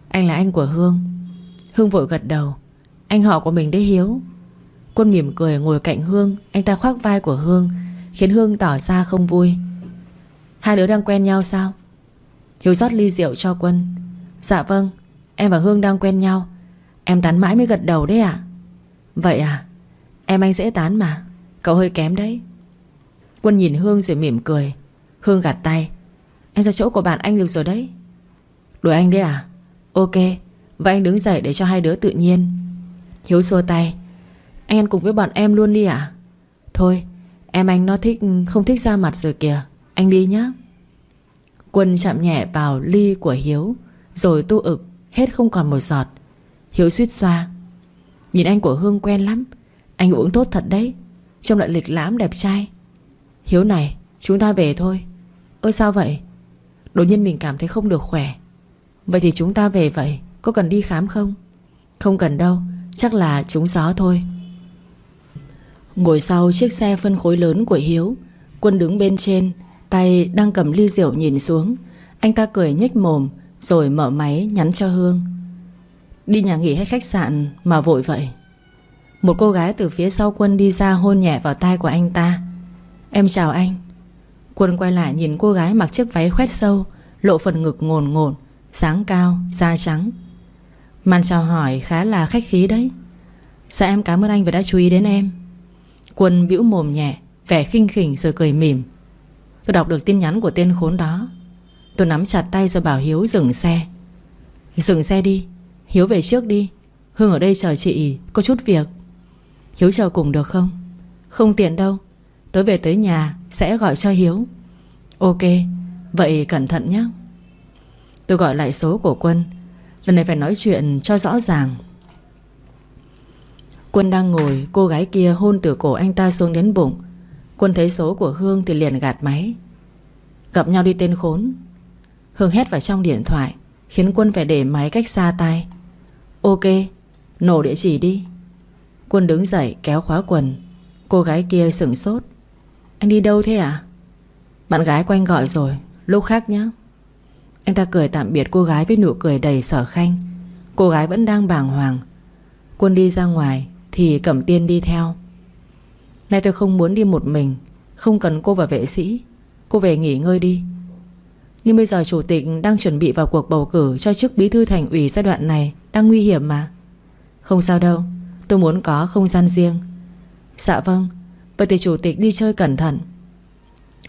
Speaker 1: Anh là anh của Hương. Hương vội gật đầu. Anh họ của mình đấy Hiếu. Quân mỉm cười ngồi cạnh Hương. Anh ta khoác vai của Hương, Khiến Hương tỏ ra không vui. Hai đứa đang quen nhau sao? Hiếu rót ly rượu cho Quân. Dạ vâng Em và Hương đang quen nhau. Em tán mãi mới gật đầu đấy à Vậy à? Em anh dễ tán mà. Cậu hơi kém đấy. Quân nhìn Hương rồi mỉm cười. Hương gạt tay. Anh ra chỗ của bạn anh được rồi đấy. Đuổi anh đấy à? Ok, Vậy anh đứng dậy để cho hai đứa tự nhiên. Hiếu xua tay. Anh ăn cùng với bọn em luôn đi à Thôi, Em anh nó thích, không thích ra mặt rồi kìa. Anh đi nhé Quân chạm nhẹ vào ly của Hiếu, Rồi tu ực, Hết không còn một giọt. Hiếu suýt xoa. Nhìn anh của Hương quen lắm. Anh uống tốt thật đấy. Trông lại lịch lãm đẹp trai. Hiếu này, chúng ta về thôi. Ơ sao vậy? Đột nhiên mình cảm thấy không được khỏe. Vậy thì chúng ta về vậy, Có cần đi khám không? Không cần đâu, Chắc là trúng gió thôi. Ngồi sau chiếc xe phân khối lớn của Hiếu, Quân đứng bên trên Tay đang cầm ly rượu nhìn xuống. Anh ta cười nhếch mồm Rồi mở máy nhắn cho Hương. Đi nhà nghỉ hay khách sạn mà vội vậy. Một cô gái từ phía sau Quân đi ra hôn nhẹ vào tai của anh ta. Em chào anh. Quân quay lại nhìn cô gái mặc chiếc váy khoét sâu Lộ phần ngực ngồn ngồn Sáng cao, da trắng. Màn chào hỏi khá là khách khí đấy. Dạ em cảm ơn anh vì đã chú ý đến em. Quân bĩu mồm nhẹ Vẻ khinh khỉnh rồi cười mỉm. Tôi đọc được tin nhắn của tên khốn đó. Tôi nắm chặt tay rồi bảo Hiếu dừng xe. Dừng xe đi. Hiếu về trước đi. Hương ở đây chờ chị Có chút việc. Hiếu chờ cùng được không? Không tiện đâu. Tớ về tới nhà, Sẽ gọi cho Hiếu. Ok, Vậy cẩn thận nhé. Tôi gọi lại số của Quân. Lần này phải nói chuyện cho rõ ràng. Quân đang ngồi, Cô gái kia hôn từ cổ anh ta xuống đến bụng. Quân thấy số của Hương thì liền gạt máy. Gặp nhau đi tên khốn. Hương hét vào trong điện thoại, Khiến Quân phải để máy cách xa tay Ok, Nổ địa chỉ đi. Quân đứng dậy, kéo khóa quần. Cô gái kia sửng sốt. Anh đi đâu thế à Bạn gái quanh gọi rồi, Lúc khác nhé Anh ta cười tạm biệt cô gái với nụ cười đầy sở khanh. Cô gái vẫn đang bàng hoàng. Quân đi ra ngoài Thì Cẩm Tiên đi theo. Nay tôi không muốn đi một mình, Không cần cô và vệ sĩ. Cô về nghỉ ngơi đi. Nhưng bây giờ chủ tịch đang chuẩn bị vào cuộc bầu cử Cho chức bí thư thành ủy giai đoạn này Đang nguy hiểm mà. Không sao đâu, Tôi muốn có không gian riêng. Dạ vâng Vậy thì chủ tịch đi chơi cẩn thận.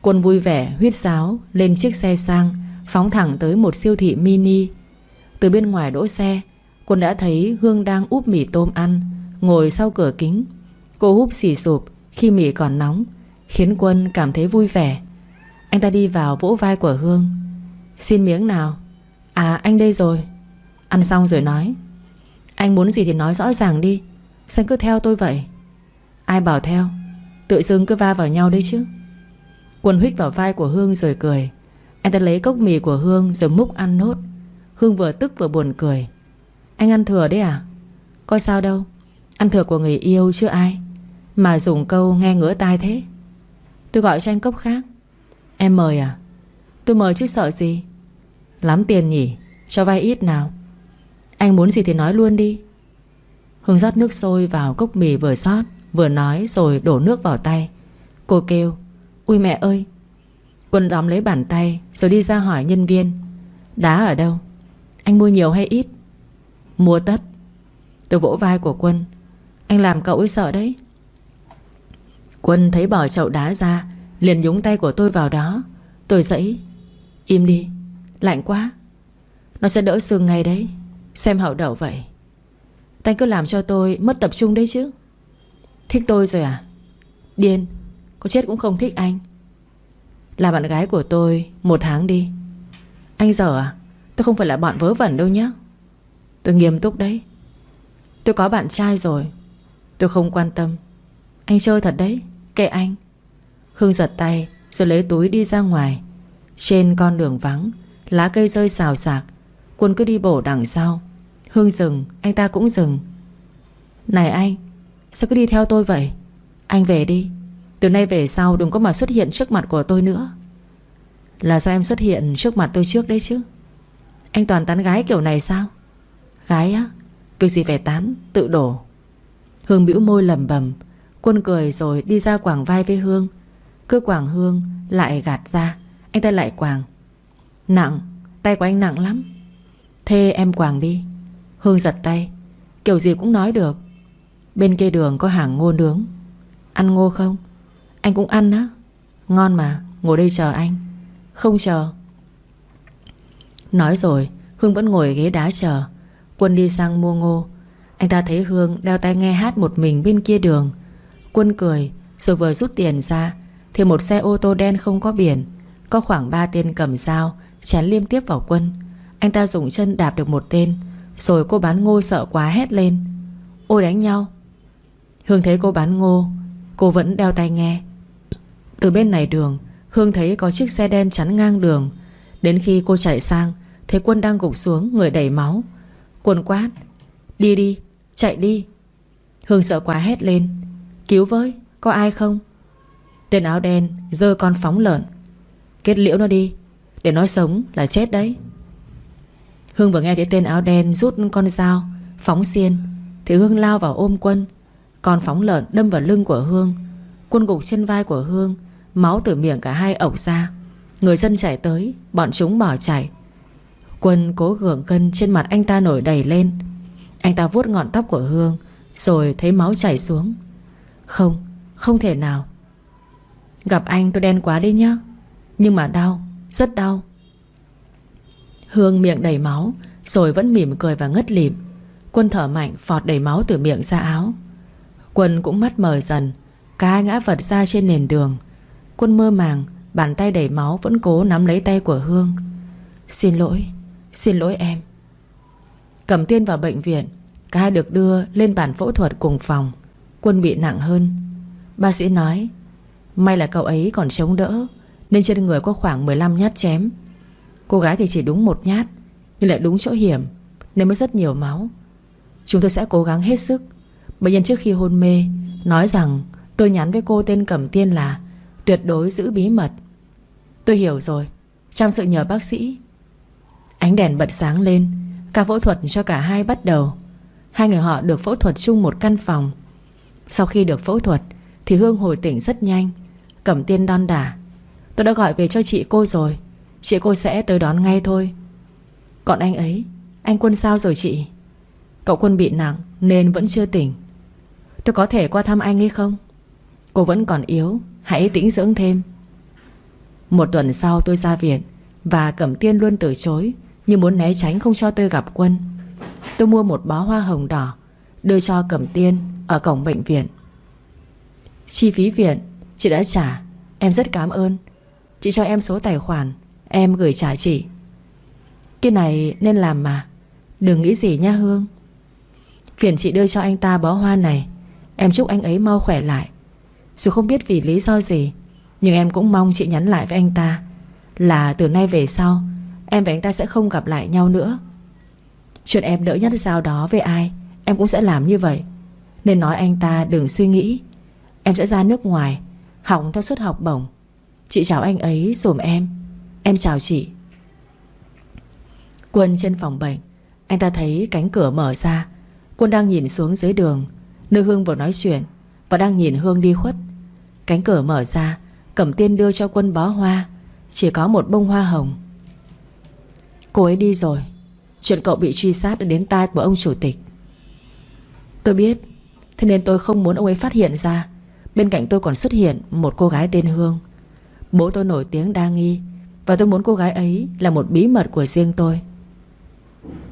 Speaker 1: Quân vui vẻ, huyết sáo, Lên chiếc xe sang, Phóng thẳng tới một siêu thị mini. Từ bên ngoài đỗ xe, Quân đã thấy Hương đang úp mì tôm ăn, Ngồi sau cửa kính. Cô húp xì sụp khi mì còn nóng, Khiến Quân cảm thấy vui vẻ. Anh ta đi vào vỗ vai của Hương. Xin miếng nào. À anh đây rồi. Ăn xong rồi nói, Anh muốn gì thì nói rõ ràng đi Sao cứ theo tôi vậy. Ai bảo theo? Tự dưng cứ va vào nhau đấy chứ. Quân huyết vào vai của Hương rồi cười. Anh ta lấy cốc mì của Hương rồi múc ăn nốt. Hương vừa tức vừa buồn cười. Anh ăn thừa đấy à? Coi sao đâu, Ăn thừa của người yêu chứ ai. Mà dùng câu nghe ngửa tai thế. Tôi gọi cho anh cốc khác. Em mời à? Tôi mời chứ sợ gì? Lắm tiền nhỉ? Cho vay ít nào. Anh muốn gì thì nói luôn đi. Hưng rót nước sôi vào cốc mì vừa sót Vừa nói rồi đổ nước vào tay. Cô kêu, Ui mẹ ơi! Quân đóng lấy bàn tay Rồi đi ra hỏi nhân viên, Đá ở đâu? Anh mua nhiều hay ít? Mua tất. Tôi vỗ vai của Quân, Anh làm cậu ấy sợ đấy. Quân thấy bỏ chậu đá ra, Liền nhúng tay của tôi vào đó. Tôi dậy Im đi, Lạnh quá. Nó sẽ đỡ sưng ngay đấy. Xem hậu đậu vậy. Anh cứ làm cho tôi mất tập trung đấy chứ. Thích tôi rồi à? Điên, Có chết cũng không thích anh. Là bạn gái của tôi, Một tháng đi. Anh giờ à? Tôi không phải là bọn vớ vẩn đâu nhé Tôi nghiêm túc đấy. Tôi có bạn trai rồi. Tôi không quan tâm. Anh chơi thật đấy. Kệ anh. Hương giật tay, Rồi lấy túi đi ra ngoài. Trên con đường vắng, Lá cây rơi xào xạc, Quân cứ đi bổ đằng sau. Hương dừng, Anh ta cũng dừng. Này anh, Sao cứ đi theo tôi vậy? Anh về đi. Từ nay về sau đừng có mà xuất hiện trước mặt của tôi nữa. Là sao em xuất hiện trước mặt tôi trước đấy chứ. Anh toàn tán gái kiểu này sao? Gái á, Việc gì phải tán, Tự đổ. Hương bĩu môi lầm bầm Quân cười rồi đi ra quảng vai với Hương. Cứ quảng Hương lại gạt ra. Anh ta lại quàng Nặng, Tay của anh nặng lắm. Thế em quàng đi. Hương giật tay. Kiểu gì cũng nói được. Bên kia đường có hàng ngô nướng. Ăn ngô không? Anh cũng ăn á. Ngon mà, Ngồi đây chờ anh. Không chờ. Nói rồi, Hương vẫn ngồi ghế đá chờ. Quân đi sang mua ngô. Anh ta thấy Hương đeo tai nghe hát một mình bên kia đường. Quân cười Rồi vừa rút tiền ra Thì một xe ô tô đen không có biển Có khoảng 3 tên cầm dao Chén liêm tiếp vào quân. Anh ta dùng chân đạp được một tên Rồi cô bán ngô sợ quá hét lên. Ôi đánh nhau. Hương thấy cô bán ngô Cô vẫn đeo tai nghe. Từ bên này đường Hương thấy có chiếc xe đen chắn ngang đường. Đến khi cô chạy sang Thấy quân đang gục xuống người đầy máu. Quân quát Đi đi, chạy đi. Hương sợ quá hét lên. Cứu với, có ai không? Tên áo đen dơ con phóng lợn. Kết liễu nó đi Để nó sống là chết đấy. Hương vừa nghe thấy tên áo đen rút con dao Phóng xiên Thì Hương lao vào ôm quân. Con phóng lợn đâm vào lưng của Hương. Quân gục trên vai của Hương Máu từ miệng cả hai ẩu ra. Người dân chạy tới Bọn chúng bỏ chạy. Quân cố gượng cân trên mặt anh ta nổi đầy lên. Anh ta vuốt ngọn tóc của Hương Rồi thấy máu chảy xuống. Không, không thể nào. Gặp anh tôi đen quá đi nhá. Nhưng mà đau, rất đau. Hương miệng đầy máu Rồi vẫn mỉm cười và ngất lịm. Quân thở mạnh phọt đầy máu từ miệng ra áo. Quân cũng mắt mờ dần Cả ngã vật ra trên nền đường. Quân mơ màng Bàn tay đầy máu vẫn cố nắm lấy tay của Hương. Xin lỗi Xin lỗi em. Cầm tiên vào bệnh viện Cả hai được đưa lên bàn phẫu thuật cùng phòng. Quân bị nặng hơn. Bác sĩ nói, May là cậu ấy còn chống đỡ, Nên trên người có khoảng 15 nhát chém. Cô gái thì chỉ đúng một nhát, Nhưng lại đúng chỗ hiểm, Nên mới rất nhiều máu. Chúng tôi sẽ cố gắng hết sức. Bệnh nhân trước khi hôn mê Nói rằng, tôi nhắn với cô tên Cẩm Tiên là Tuyệt đối giữ bí mật. Tôi hiểu rồi Trong sự nhờ bác sĩ. Ánh đèn bật sáng lên, Ca phẫu thuật cho cả hai bắt đầu. Hai người họ được phẫu thuật chung một căn phòng. Sau khi được phẫu thuật, Thì Hương hồi tỉnh rất nhanh Cẩm tiên đon đả. Tôi đã gọi về cho chị cô rồi, Chị cô sẽ tới đón ngay thôi. Còn anh ấy, Anh Quân sao rồi chị? Cậu Quân bị nặng nên vẫn chưa tỉnh. Tôi có thể qua thăm anh hay không? Cô vẫn còn yếu, Hãy tĩnh dưỡng thêm. Một tuần sau tôi ra viện Và Cẩm Tiên luôn từ chối, Như muốn né tránh không cho tôi gặp Quân. Tôi mua một bó hoa hồng đỏ, Đưa cho Cẩm Tiên. Ở cổng bệnh viện. Chi phí viện, Chị đã trả. Em rất cảm ơn. Chị cho em số tài khoản, Em gửi trả chị. Cái này nên làm mà. Đừng nghĩ gì nha Hương. Phiền chị đưa cho anh ta bó hoa này. Em chúc anh ấy mau khỏe lại. Dù không biết vì lý do gì, Nhưng em cũng mong chị nhắn lại với anh ta Là từ nay về sau, Em và anh ta sẽ không gặp lại nhau nữa. Chuyện em đỡ nhất sao đó với ai, Em cũng sẽ làm như vậy. Nên nói anh ta đừng suy nghĩ. Em sẽ ra nước ngoài, Học theo suất học bổng. Chị chào anh ấy dùm em. Em chào chị. Quân trên phòng bệnh, Anh ta thấy cánh cửa mở ra. Quân đang nhìn xuống dưới đường, Nơi Hương vừa nói chuyện Và đang nhìn Hương đi khuất. Cánh cửa mở ra, Cẩm tiên đưa cho quân bó hoa, Chỉ có một bông hoa hồng. Cô ấy đi rồi, Chuyện cậu bị truy sát đã đến tai của ông chủ tịch. Tôi biết Thế nên tôi không muốn ông ấy phát hiện ra. Bên cạnh tôi còn xuất hiện một cô gái tên Hương. Bố tôi nổi tiếng đa nghi, Và tôi muốn cô gái ấy là một bí mật của riêng tôi.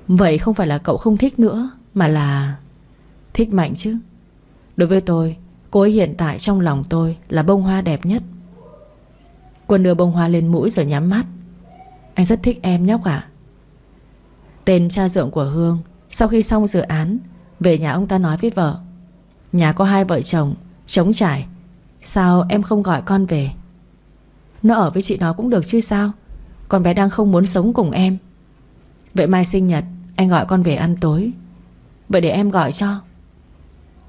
Speaker 1: Vậy không phải là cậu không thích nữa, Mà là Thích mạnh chứ. Đối với tôi, Cô ấy hiện tại trong lòng tôi Là bông hoa đẹp nhất. Quân đưa bông hoa lên mũi rồi nhắm mắt. Anh rất thích em nhóc ạ. Tên cha dượng của Hương, Sau khi xong dự án, Về nhà ông ta nói với vợ Nhà có hai vợ chồng, Trống trải. Sao em không gọi con về? Nó ở với chị nó cũng được chứ sao? Con bé đang không muốn sống cùng em. Vậy mai sinh nhật, Anh gọi con về ăn tối. Vậy để em gọi cho.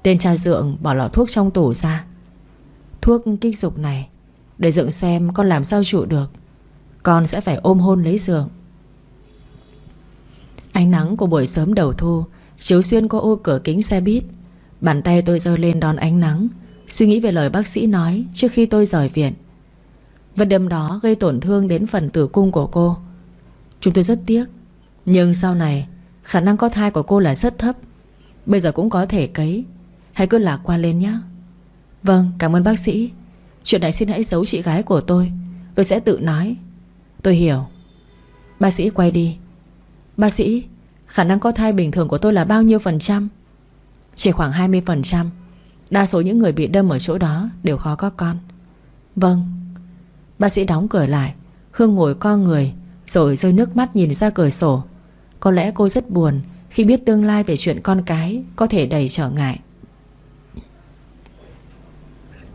Speaker 1: Tên cha dượng bỏ lọ thuốc trong tủ ra. Thuốc kích dục này, Để dựng xem con làm sao trụ được. Con sẽ phải ôm hôn lấy giường Ánh nắng của buổi sớm đầu thu, Chiếu xuyên qua ô cửa kính xe buýt. Bàn tay tôi giơ lên đón ánh nắng. Suy nghĩ về lời bác sĩ nói Trước khi tôi rời viện. Vật đâm đó gây tổn thương đến phần tử cung của cô. Chúng tôi rất tiếc. Nhưng sau này, Khả năng có thai của cô là rất thấp. Bây giờ cũng có thể cấy. Hãy cứ lạc quan lên nhé. Vâng cảm ơn bác sĩ. Chuyện này xin hãy giấu chị gái của tôi. Tôi sẽ tự nói. Tôi hiểu. Bác sĩ quay đi. Bác sĩ, Khả năng có thai bình thường của tôi là bao nhiêu phần trăm? Chỉ khoảng 20 phần trăm. Đa số những người bị đâm ở chỗ đó Đều khó có con. Vâng. Bác sĩ đóng cửa lại. Hương ngồi co người, Rồi rơi nước mắt nhìn ra cửa sổ. Có lẽ cô rất buồn Khi biết tương lai về chuyện con cái Có thể đầy trở ngại.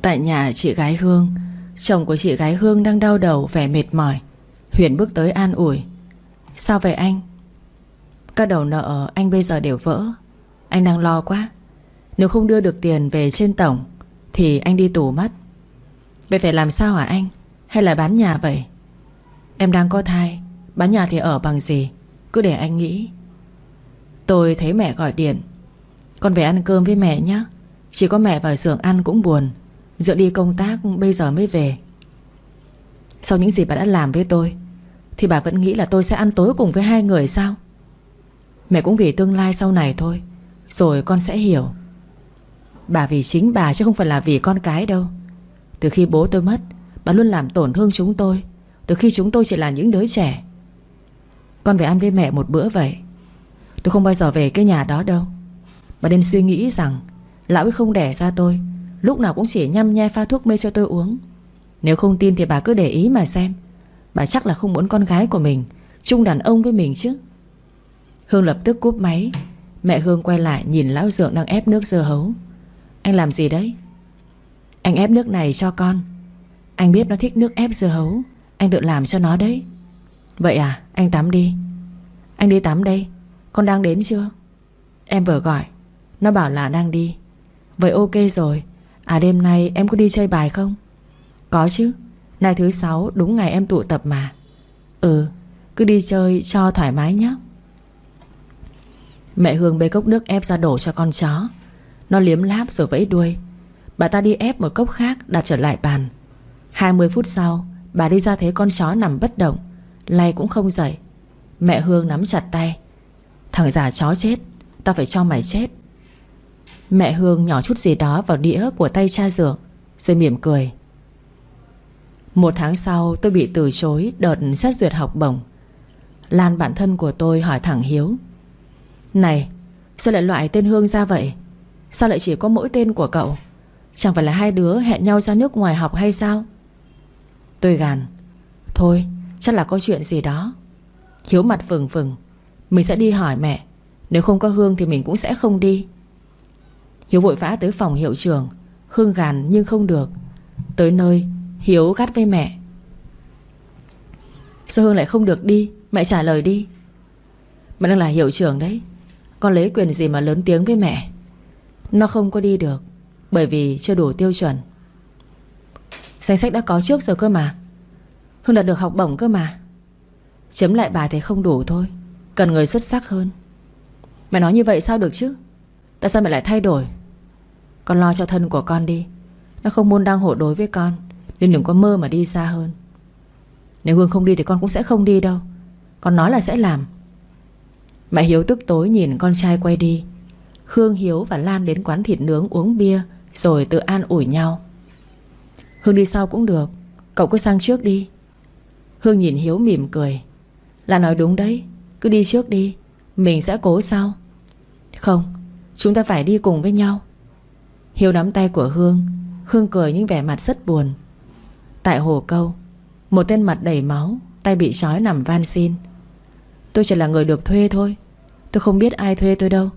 Speaker 1: Tại nhà chị gái Hương, Chồng của chị gái Hương đang đau đầu vẻ mệt mỏi. Huyền bước tới an ủi. Sao vậy anh? Các đầu nợ anh bây giờ đều vỡ. Anh đang lo quá. Nếu không đưa được tiền về trên tổng, Thì anh đi tù mất. Vậy phải làm sao hả anh? Hay là bán nhà vậy? Em đang có thai, Bán nhà thì ở bằng gì? Cứ để anh nghĩ. Tôi thấy mẹ gọi điện. Con về ăn cơm với mẹ nhé. Chỉ có mẹ vào giường ăn cũng buồn. Dựa đi công tác, bây giờ mới về. Sau những gì bà đã làm với tôi, Thì bà vẫn nghĩ là tôi sẽ ăn tối cùng với hai người sao? Mẹ cũng vì tương lai sau này thôi. Rồi con sẽ hiểu. Bà vì chính bà chứ không phải là vì con cái đâu. Từ khi bố tôi mất, Bà luôn làm tổn thương chúng tôi. Từ khi chúng tôi chỉ là những đứa trẻ. Con về ăn với mẹ một bữa vậy. Tôi không bao giờ về cái nhà đó đâu. Bà nên suy nghĩ rằng, Lão ấy không đẻ ra tôi. Lúc nào cũng chỉ nhăm nhe pha thuốc mê cho tôi uống. Nếu không tin thì bà cứ để ý mà xem. Bà chắc là không muốn con gái của mình, chung đàn ông với mình chứ. Hương lập tức cúp máy. Mẹ Hương quay lại nhìn lão dượng đang ép nước dưa hấu. Anh làm gì đấy? Anh ép nước này cho con. Anh biết nó thích nước ép dưa hấu. Anh tự làm cho nó đấy. Vậy à anh tắm đi. Anh đi tắm đây. Con đang đến chưa? Em vừa gọi. Nó bảo là đang đi. Vậy ok rồi. À đêm nay em có đi chơi bài không? Có chứ. Nay thứ sáu, đúng ngày em tụ tập mà. Ừ Cứ đi chơi cho thoải mái nhé Mẹ Hương bê cốc nước ép ra đổ cho con chó. Nó liếm láp rồi vẫy đuôi. Bà ta đi ép một cốc khác đặt trở lại bàn. 20 phút sau, Bà đi ra thấy con chó nằm bất động. Lay cũng không dậy. Mẹ Hương nắm chặt tay. Thằng già chó chết ta phải cho mày chết. Mẹ Hương nhỏ chút gì đó vào đĩa của tay cha dượng, Rồi mỉm cười. Một tháng sau, tôi bị từ chối Đợt xét duyệt học bổng. Lan bạn thân của tôi hỏi thẳng Hiếu này, Sao lại loại tên Hương ra vậy? Sao lại chỉ có mỗi tên của cậu? Chẳng phải là hai đứa hẹn nhau ra nước ngoài học hay sao? Tôi gàn. Thôi, chắc là có chuyện gì đó. Hiếu mặt phừng phừng. Mình sẽ đi hỏi mẹ. Nếu không có Hương thì mình cũng sẽ không đi. Hiếu vội vã tới phòng hiệu trưởng. Hương gàn nhưng không được. Tới nơi, Hiếu gắt với mẹ. Sao Hương lại không được đi? Mẹ trả lời đi. Mẹ đang là hiệu trưởng đấy. Con lấy quyền gì mà lớn tiếng với mẹ? Nó không có đi được, Bởi vì chưa đủ tiêu chuẩn. Danh sách đã có trước rồi cơ mà. Hương đạt được học bổng cơ mà. Chấm lại bài thì không đủ thôi, Cần người xuất sắc hơn. Mẹ nói như vậy sao được chứ? Tại sao mẹ lại thay đổi? Con lo cho thân của con đi. Nó không muốn đang hộ đối với con, Nên đừng có mơ mà đi xa hơn. Nếu Hương không đi thì con cũng sẽ không đi đâu. Con nói là sẽ làm. Mẹ Hiếu tức tối nhìn con trai quay đi. Hương Hiếu và Lan đến quán thịt nướng uống bia, Rồi tự an ủi nhau. Hương đi sau cũng được, Cậu cứ sang trước đi. Hương nhìn Hiếu mỉm cười. Là nói đúng đấy, Cứ đi trước đi, Mình sẽ cố sau. Không, Chúng ta phải đi cùng với nhau. Hiếu nắm tay của Hương Hương cười nhưng vẻ mặt rất buồn. Tại hồ câu, Một tên mặt đầy máu, Tay bị trói nằm van xin. Tôi chỉ là người được thuê thôi. Tôi không biết ai thuê tôi đâu.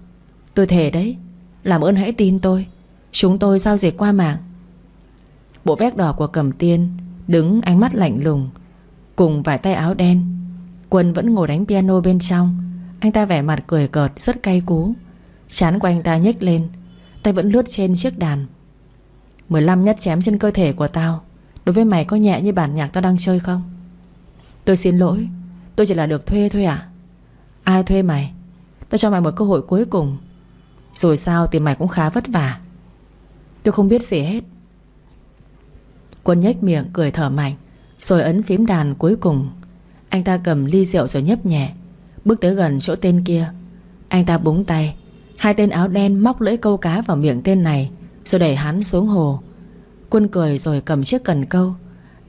Speaker 1: Tôi thề đấy, Làm ơn hãy tin tôi. Chúng tôi giao dịch qua mạng. Bộ vest đỏ của cầm tiên Đứng ánh mắt lạnh lùng, Cùng vài tay áo đen. Quân vẫn ngồi đánh piano bên trong. Anh ta vẻ mặt cười cợt, rất cay cú. Chán của anh ta nhếch lên, Tay vẫn lướt trên chiếc đàn. 15 nhát chém trên cơ thể của tao. Đối với mày có nhẹ như bản nhạc tao đang chơi không? Tôi xin lỗi. Tôi chỉ là được thuê thôi à Ai thuê mày? Tao cho mày một cơ hội cuối cùng. Rồi sao tìm mày cũng khá vất vả. Tôi không biết gì hết. Quân nhếch miệng cười thở mạnh, Rồi ấn phím đàn cuối cùng. Anh ta cầm ly rượu rồi nhấp nhẹ, Bước tới gần chỗ tên kia. Anh ta búng tay, Hai tên áo đen móc lưỡi câu cá vào miệng tên này, Rồi đẩy hắn xuống hồ. Quân cười rồi cầm chiếc cần câu.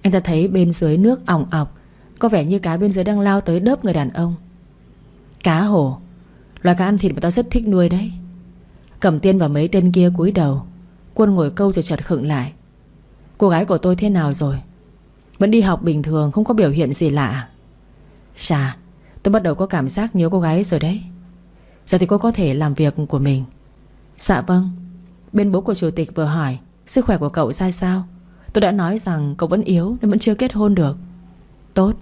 Speaker 1: Anh ta thấy bên dưới nước ỏng ọc có vẻ như cá bên dưới đang lao tới đớp người đàn ông. Cá hồ Loài cá ăn thịt mà tao rất thích nuôi đấy. Cầm tiên và mấy tên kia cúi đầu. Quân ngồi câu rồi chợt khựng lại. Cô gái của tôi thế nào rồi? Vẫn đi học bình thường, Không có biểu hiện gì lạ à? Chà, tôi bắt đầu có cảm giác nhớ cô gái rồi đấy. Giờ thì cô có thể làm việc của mình. Dạ vâng. Bên bố của chủ tịch vừa hỏi, Sức khỏe của cậu ra sao? Tôi đã nói rằng cậu vẫn yếu nên vẫn chưa kết hôn được. Tốt.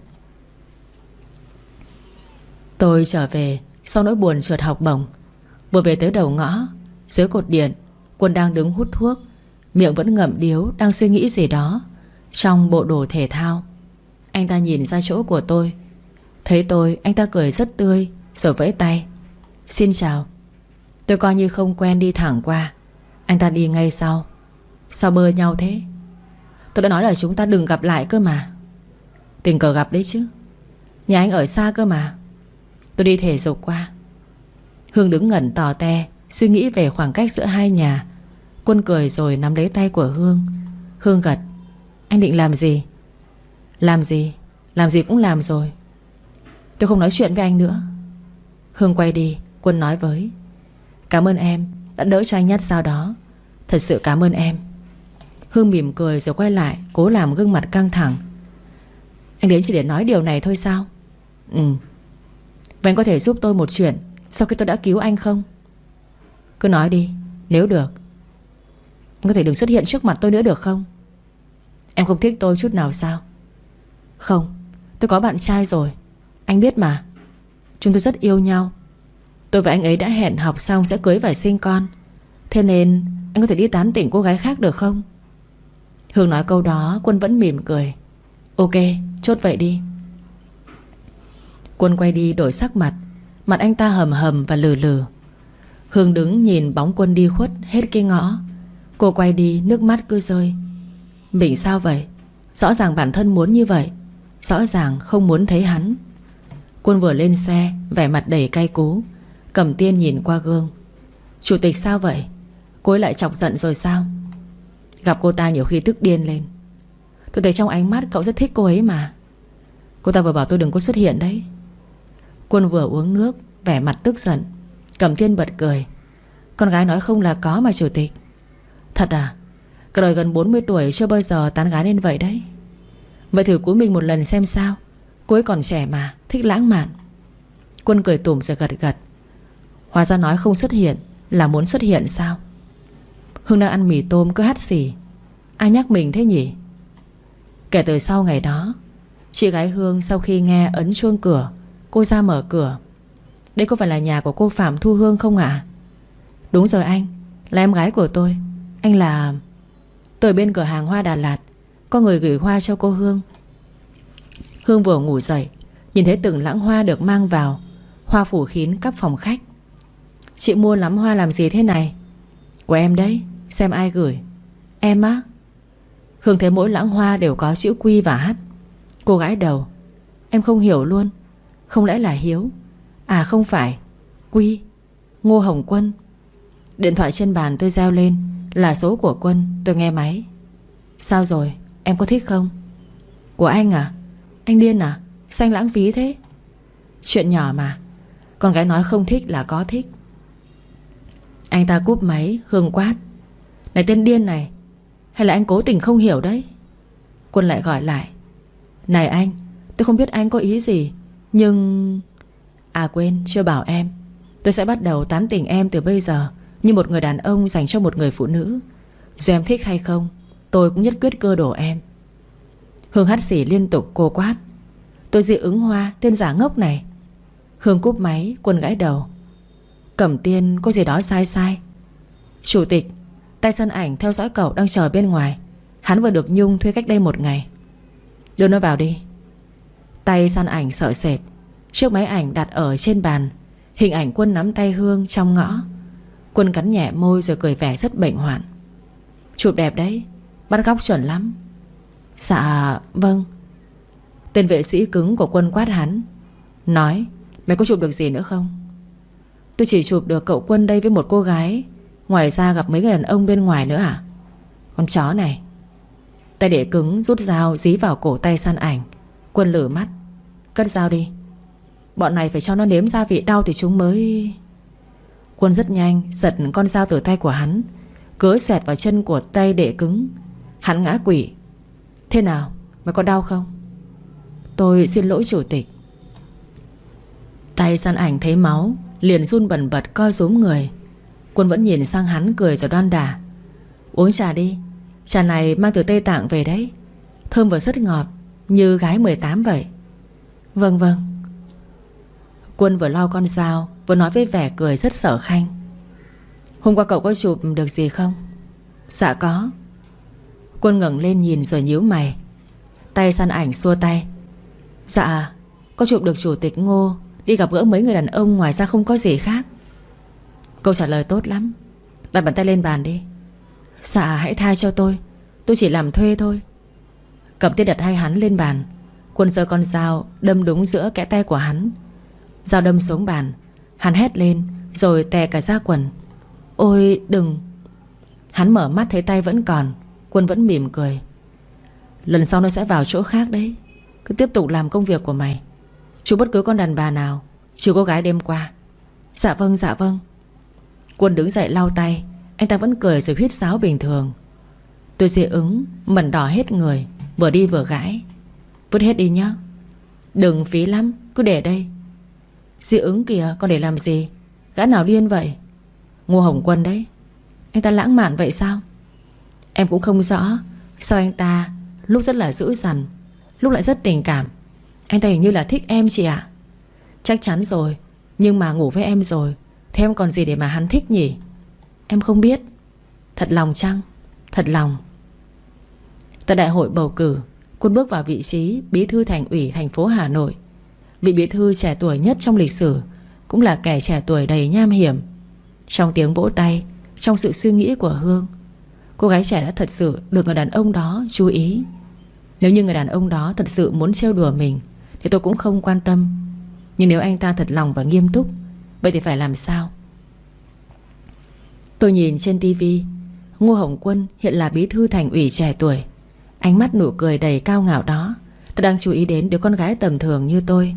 Speaker 1: Tôi trở về, Sau nỗi buồn trượt học bổng. Vừa về tới đầu ngõ, Dưới cột điện, Quân đang đứng hút thuốc. Miệng vẫn ngậm điếu, Đang suy nghĩ gì đó. Trong bộ đồ thể thao, Anh ta nhìn ra chỗ của tôi. Thấy tôi, anh ta cười rất tươi, Rồi vẫy tay. Xin chào. Tôi coi như không quen đi thẳng qua. Anh ta đi ngay sau. Sao bơ nhau thế? Tôi đã nói là chúng ta đừng gặp lại cơ mà. Tình cờ gặp đấy chứ. Nhà anh ở xa cơ mà. Tôi đi thể dục qua. Hương đứng ngẩn tò te, Suy nghĩ về khoảng cách giữa hai nhà. Quân cười rồi nắm lấy tay của Hương. Hương gật. Anh định làm gì? Làm gì? Làm gì cũng làm rồi. Tôi không nói chuyện với anh nữa. Hương quay đi, Quân nói với. Cảm ơn em, đã đỡ cho anh nhất sau đó. Thật sự cảm ơn em. Hương mỉm cười rồi quay lại, Cố làm gương mặt căng thẳng. Anh đến chỉ để nói điều này thôi sao? Ừ. Vậy anh có thể giúp tôi một chuyện, Sau khi tôi đã cứu anh không? Cứ nói đi, Nếu được. Anh có thể đừng xuất hiện trước mặt tôi nữa được không? Em không thích tôi chút nào sao? Không, Tôi có bạn trai rồi, Anh biết mà. Chúng tôi rất yêu nhau. Tôi và anh ấy đã hẹn học xong sẽ cưới và sinh con. Thế nên, anh có thể đi tán tỉnh cô gái khác được không? Hương nói câu đó, Quân vẫn mỉm cười. Ok, chốt vậy đi. Quân quay đi đổi sắc mặt. Mặt anh ta hầm hầm và lừ lừ. Hương đứng nhìn bóng quân đi khuất Hết cái ngõ. Cô quay đi, nước mắt cứ rơi. Mình sao vậy? Rõ ràng bản thân muốn như vậy. Rõ ràng không muốn thấy hắn. Quân vừa lên xe, Vẻ mặt đầy cay cú. Cầm tiên nhìn qua gương. Chủ tịch sao vậy? Cô ấy lại chọc giận rồi sao? Gặp cô ta nhiều khi tức điên lên. Tôi thấy trong ánh mắt cậu rất thích cô ấy mà. Cô ta vừa bảo tôi đừng có xuất hiện đấy. Quân vừa uống nước, Vẻ mặt tức giận. Cầm tiên bật cười. Con gái nói không là có mà, chủ tịch. Thật à? Cả đời gần 40 tuổi chưa bao giờ tán gái nên vậy đấy. Vậy thử cuối mình một lần xem sao. Cô ấy còn trẻ mà, Thích lãng mạn. Quân cười tủm rồi gật gật. Hóa ra nói không xuất hiện Là muốn xuất hiện sao? Hương đang ăn mì tôm cứ hát xỉ Ai nhắc mình thế nhỉ? Kể từ sau ngày đó, Chị gái Hương sau khi nghe ấn chuông cửa Cô ra mở cửa. Đây có phải là nhà của cô Phạm Thu Hương không ạ? Đúng rồi anh, Là em gái của tôi. Anh là Tôi bên cửa hàng hoa Đà Lạt, Có người gửi hoa cho cô Hương. Hương vừa ngủ dậy, Nhìn thấy từng lãng hoa được mang vào. Hoa phủ kín các phòng khách. Chị mua lắm hoa làm gì thế này? Của em đấy, Xem ai gửi. Em á? Hương thấy mỗi lãng hoa đều có chữ Quy và hát. Cô gái đầu. Em không hiểu luôn không lẽ là Hiếu? À không phải. Quy. Ngô Hồng Quân. Điện thoại trên bàn tôi reo lên, Là số của Quân, Tôi nghe máy. Sao rồi? Em có thích không? Của anh à? Anh điên à? Sao anh lãng phí thế. Chuyện nhỏ mà. Con gái nói không thích là có thích. Anh ta cúp máy, Hương quát. Này tên điên này, Hay là anh cố tình không hiểu đấy? Quân lại gọi lại. Này anh, Tôi không biết anh có ý gì. Nhưng À quên, chưa bảo em. Tôi sẽ bắt đầu tán tỉnh em từ bây giờ, Như một người đàn ông dành cho một người phụ nữ. Dù em thích hay không, Tôi cũng nhất quyết cơ đổ em. Hương hát xỉ liên tục cô quát. Tôi dị ứng hoa, tên giả ngốc này. Hương cúp máy Quân gãi đầu. Cẩm tiên có gì đó sai sai. Chủ tịch, Tay sân ảnh theo dõi cậu đang chờ bên ngoài. Hắn vừa được Nhung thuê cách đây một ngày. Đưa nó vào đi. Tay săn ảnh sợ sệt. Chiếc máy ảnh đặt ở trên bàn. Hình ảnh quân nắm tay Hương trong ngõ. Quân cắn nhẹ môi rồi cười vẻ rất bệnh hoạn. Chụp đẹp đấy, Bắt góc chuẩn lắm. Dạ vâng. Tên vệ sĩ cứng của quân quát hắn. Nói, Mày có chụp được gì nữa không? Tôi chỉ chụp được cậu quân đây với một cô gái. Ngoài ra gặp mấy người đàn ông bên ngoài nữa à? Con chó này. Tay để cứng rút dao dí vào cổ tay săn ảnh. Quân lửa mắt. Cất dao đi. Bọn này phải cho nó nếm gia vị đau thì chúng mới Quân rất nhanh Giật con dao từ tay của hắn, Cứa xoẹt vào chân của tay để cứng. Hắn ngã quỷ Thế nào, mày có đau không? Tôi xin lỗi chủ tịch. Tay săn ảnh thấy máu, Liền run bẩn bật coi rúm người. Quân vẫn nhìn sang hắn cười rồi đoan đà Uống trà đi, Trà này mang từ Tây Tạng về đấy. Thơm và rất ngọt. Như gái 18 vậy. Vâng vâng. Quân vừa lo con dao, Vừa nói với vẻ cười rất sở khanh. Hôm qua cậu có chụp được gì không? Dạ có. Quân ngẩng lên nhìn rồi nhíu mày. Tay săn ảnh xua tay. Dạ Có chụp được chủ tịch Ngô, Đi gặp gỡ mấy người đàn ông ngoài ra không có gì khác. Câu trả lời tốt lắm. Đặt bàn tay lên bàn đi. Dạ hãy tha cho tôi. Tôi chỉ làm thuê thôi. Cầm tay đặt hai hắn lên bàn. Quân giơ con dao đâm đúng giữa kẽ tay của hắn. Dao đâm xuống bàn, Hắn hét lên, Rồi tè cả ra quần. Ôi, đừng! Hắn mở mắt thấy tay vẫn còn, Quân vẫn mỉm cười. Lần sau nó sẽ vào chỗ khác đấy. Cứ tiếp tục làm công việc của mày. Chú bất cứ con đàn bà nào, Trừ cô gái đêm qua. Dạ vâng dạ vâng. Quân đứng dậy lau tay, Anh ta vẫn cười rồi huyết sáo bình thường. Tôi dị ứng, Mẩn đỏ hết người. Vừa đi vừa gãi. Vứt hết đi nhá. Đừng phí lắm, Cứ để đây. Dị ứng kìa còn để làm gì? Gã nào điên vậy? Ngô Hồng Quân đấy. Anh ta lãng mạn vậy sao? Em cũng không rõ. Sao anh ta lúc rất là dữ dằn, Lúc lại rất tình cảm. Anh ta hình như là thích em chị ạ. Chắc chắn rồi, Nhưng mà ngủ với em rồi, Thế em còn gì để mà hắn thích nhỉ? Em không biết. Thật lòng chăng? Thật lòng. Tại đại hội bầu cử, Quân bước vào vị trí bí thư thành ủy thành phố Hà Nội. Vị bí thư trẻ tuổi nhất trong lịch sử Cũng là kẻ trẻ tuổi đầy nham hiểm. Trong tiếng vỗ tay, Trong sự suy nghĩ của Hương, Cô gái trẻ đã thật sự được người đàn ông đó chú ý. Nếu như người đàn ông đó thật sự muốn trêu đùa mình, Thì tôi cũng không quan tâm. Nhưng nếu anh ta thật lòng và nghiêm túc, Vậy thì phải làm sao? Tôi nhìn trên tivi Ngô Hồng Quân hiện là bí thư thành ủy trẻ tuổi. Ánh mắt nụ cười đầy cao ngạo đó Đã đang chú ý đến đứa con gái tầm thường như tôi.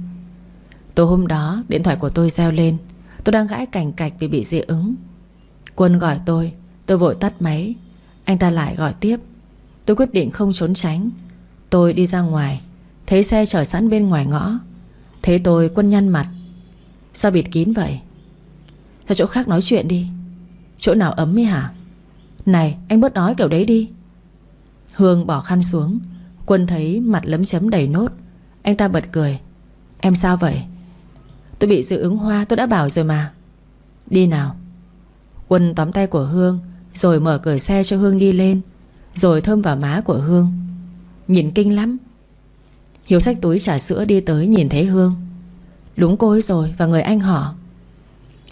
Speaker 1: Tối hôm đó, Điện thoại của tôi reo lên. Tôi đang gãi cảnh cạch vì bị dị ứng. Quân gọi tôi. Tôi vội tắt máy. Anh ta lại gọi tiếp. Tôi quyết định không trốn tránh. Tôi đi ra ngoài. Thấy xe chở sẵn bên ngoài ngõ. Thấy tôi quân nhăn mặt. Sao bịt kín vậy? Ra chỗ khác nói chuyện đi. Chỗ nào ấm ấy hả? Này, anh bớt nói kiểu đấy đi. Hương bỏ khăn xuống. Quân thấy mặt lấm chấm đầy nốt. Anh ta bật cười. Em sao vậy? Tôi bị dị ứng hoa tôi đã bảo rồi mà. Đi nào. Quân tóm tay của Hương, Rồi mở cửa xe cho Hương đi lên, Rồi thơm vào má của Hương. Nhìn kinh lắm. Hiếu xách túi trà sữa đi tới nhìn thấy Hương. Đúng cô ấy rồi Và người anh họ.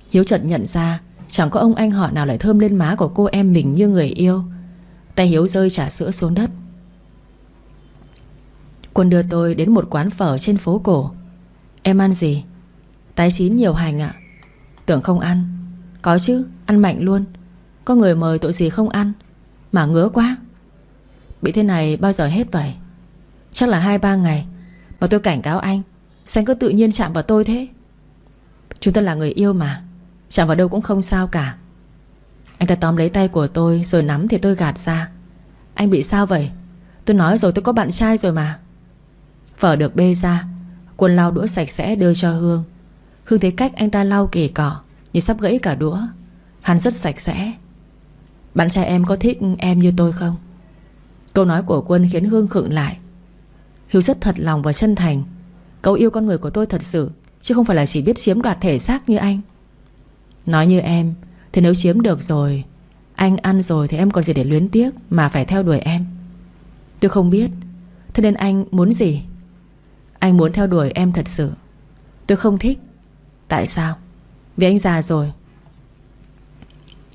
Speaker 1: Hiếu chợt nhận ra, Chẳng có ông anh họ nào lại thơm lên má của cô em mình như người yêu. Tay Hiếu rơi trả sữa xuống đất. Quân đưa tôi đến một quán phở trên phố cổ. Em ăn gì? Tái chín nhiều hành ạ. Tưởng không ăn. Có chứ, ăn mạnh luôn. Có người mời tội gì không ăn? Mà ngứa quá. Bị thế này bao giờ hết vậy? Chắc là 2-3 ngày Mà tôi cảnh cáo anh Sao cứ tự nhiên chạm vào tôi thế. Chúng ta là người yêu mà. Chạm vào đâu cũng không sao cả. Anh ta tóm lấy tay của tôi Rồi nắm thì tôi gạt ra. Anh bị sao vậy? Tôi nói rồi tôi có bạn trai rồi mà. Phở được bê ra Quân lau đũa sạch sẽ đưa cho Hương. Hương thấy cách anh ta lau kỳ cỏ Như sắp gãy cả đũa. Hắn rất sạch sẽ. Bạn trai em có thích em như tôi không? Câu nói của Quân khiến Hương khựng lại. Hiếu rất thật lòng và chân thành. Cậu yêu con người của tôi thật sự, Chứ không phải là chỉ biết chiếm đoạt thể xác như anh. Nói như em thì nếu chiếm được rồi, Anh ăn rồi thì em còn gì để luyến tiếc Mà phải theo đuổi em? Tôi không biết. Thế nên anh muốn gì? Anh muốn theo đuổi em thật sự. Tôi không thích. Tại sao? Vì anh già rồi.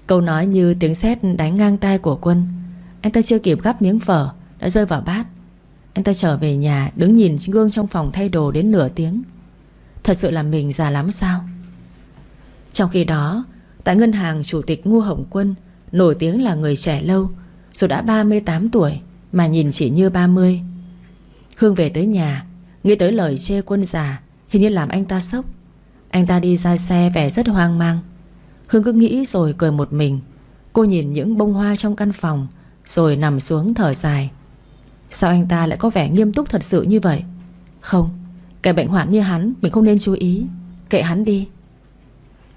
Speaker 1: Câu nói như tiếng sét đánh ngang tai của quân. Anh ta chưa kịp gắp miếng phở, Đã rơi vào bát. Anh ta trở về nhà, Đứng nhìn gương trong phòng thay đồ đến nửa tiếng. Thật sự là mình già lắm sao? Trong khi đó Tại ngân hàng, chủ tịch Ngô Hồng Quân Nổi tiếng là người trẻ lâu, Dù đã 38 tuổi Mà nhìn chỉ như 30 Hương về tới nhà, Nghĩ tới lời chê quân già, Hình như làm anh ta sốc. Anh ta đi ra xe vẻ rất hoang mang. Hương cứ nghĩ rồi cười một mình. Cô nhìn những bông hoa trong căn phòng, Rồi nằm xuống thở dài. Sao anh ta lại có vẻ nghiêm túc thật sự như vậy? Không, Kẻ bệnh hoạn như hắn, Mình không nên chú ý. Kệ hắn đi.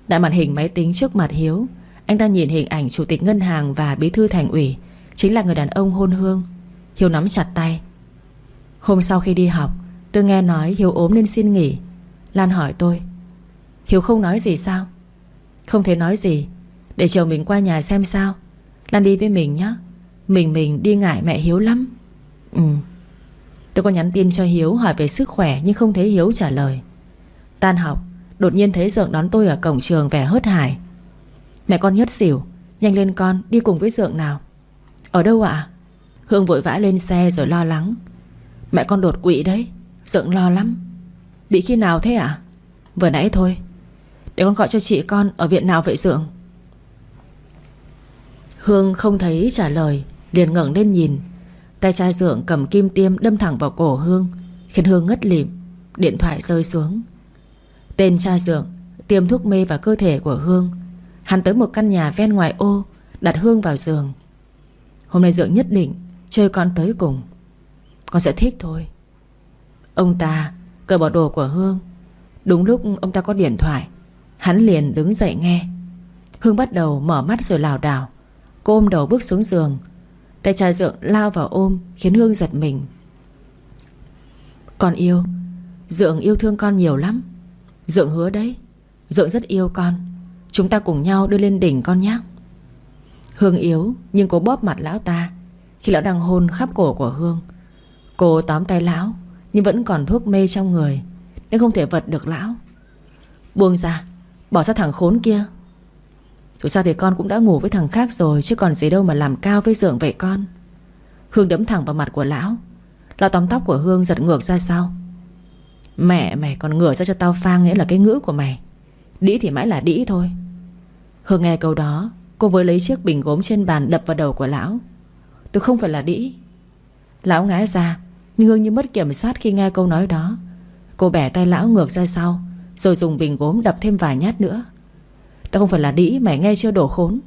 Speaker 1: Đại màn hình máy tính trước mặt Hiếu. Anh ta nhìn hình ảnh chủ tịch ngân hàng và bí thư thành ủy, Chính là người đàn ông hôn hương. Hiếu nắm chặt tay. Hôm sau khi đi học, Tôi nghe nói Hiếu ốm nên xin nghỉ. Lan hỏi tôi. Hiếu không nói gì sao? Không thể nói gì. Để chiều mình qua nhà xem sao. Lan đi với mình nhé Mình mình đi ngại mẹ Hiếu lắm. Ừ. Tôi có nhắn tin cho Hiếu hỏi về sức khỏe Nhưng không thấy Hiếu trả lời. Tan học Đột nhiên thấy Dượng đón tôi ở cổng trường vẻ hớt hải. Mẹ con nhất xỉu, Nhanh lên con, đi cùng với Dượng nào. Ở đâu ạ? Hương vội vã lên xe rồi lo lắng. Mẹ con đột quỵ đấy, Dượng lo lắm. Bị khi nào thế ạ? Vừa nãy thôi. Để con gọi cho chị con ở viện nào vậy Dượng? Hương không thấy trả lời, Liền ngẩng lên nhìn. Tay trai Dượng cầm kim tiêm đâm thẳng vào cổ Hương, Khiến Hương ngất lịm, Điện thoại rơi xuống. Tên cha Dượng, tiêm thuốc mê vào cơ thể của Hương. Hắn tới một căn nhà ven ngoài ô, Đặt Hương vào giường. Hôm nay Dượng nhất định Chơi con tới cùng. Con sẽ thích thôi. Ông ta cởi bỏ đồ của Hương. Đúng lúc ông ta có điện thoại, Hắn liền đứng dậy nghe. Hương bắt đầu mở mắt rồi lảo đảo. Cô ôm đầu bước xuống giường. Tay trai Dượng lao vào ôm, Khiến Hương giật mình. Con yêu, Dượng yêu thương con nhiều lắm. Dượng hứa đấy. Dượng rất yêu con. Chúng ta cùng nhau đưa lên đỉnh con nhé. Hương yếu, Nhưng cô bóp mặt lão ta. Khi lão đang hôn khắp cổ của Hương, Cô tóm tay lão, Nhưng vẫn còn thuốc mê trong người, Nên không thể vật được lão. Buông ra, Bỏ ra thằng khốn kia. Dù sao thì con cũng đã ngủ với thằng khác rồi, Chứ còn gì đâu mà làm cao với dượng vậy con. Hương đấm thẳng vào mặt của lão. Lão tóm tóc của Hương giật ngược ra sau. Mẹ, mày còn ngửa ra cho tao phang Nghĩa là cái ngữ của mày. Đĩ thì mãi là đĩ thôi. Hương nghe câu đó, Cô với lấy chiếc bình gốm trên bàn đập vào đầu của lão. Tôi không phải là đĩ. Lão ngã ra, Nhưng Hương như mất kiểm soát khi nghe câu nói đó. Cô bẻ tay lão ngược ra sau, Rồi dùng bình gốm đập thêm vài nhát nữa. Tao không phải là đĩ, Mày nghe chưa đổ khốn.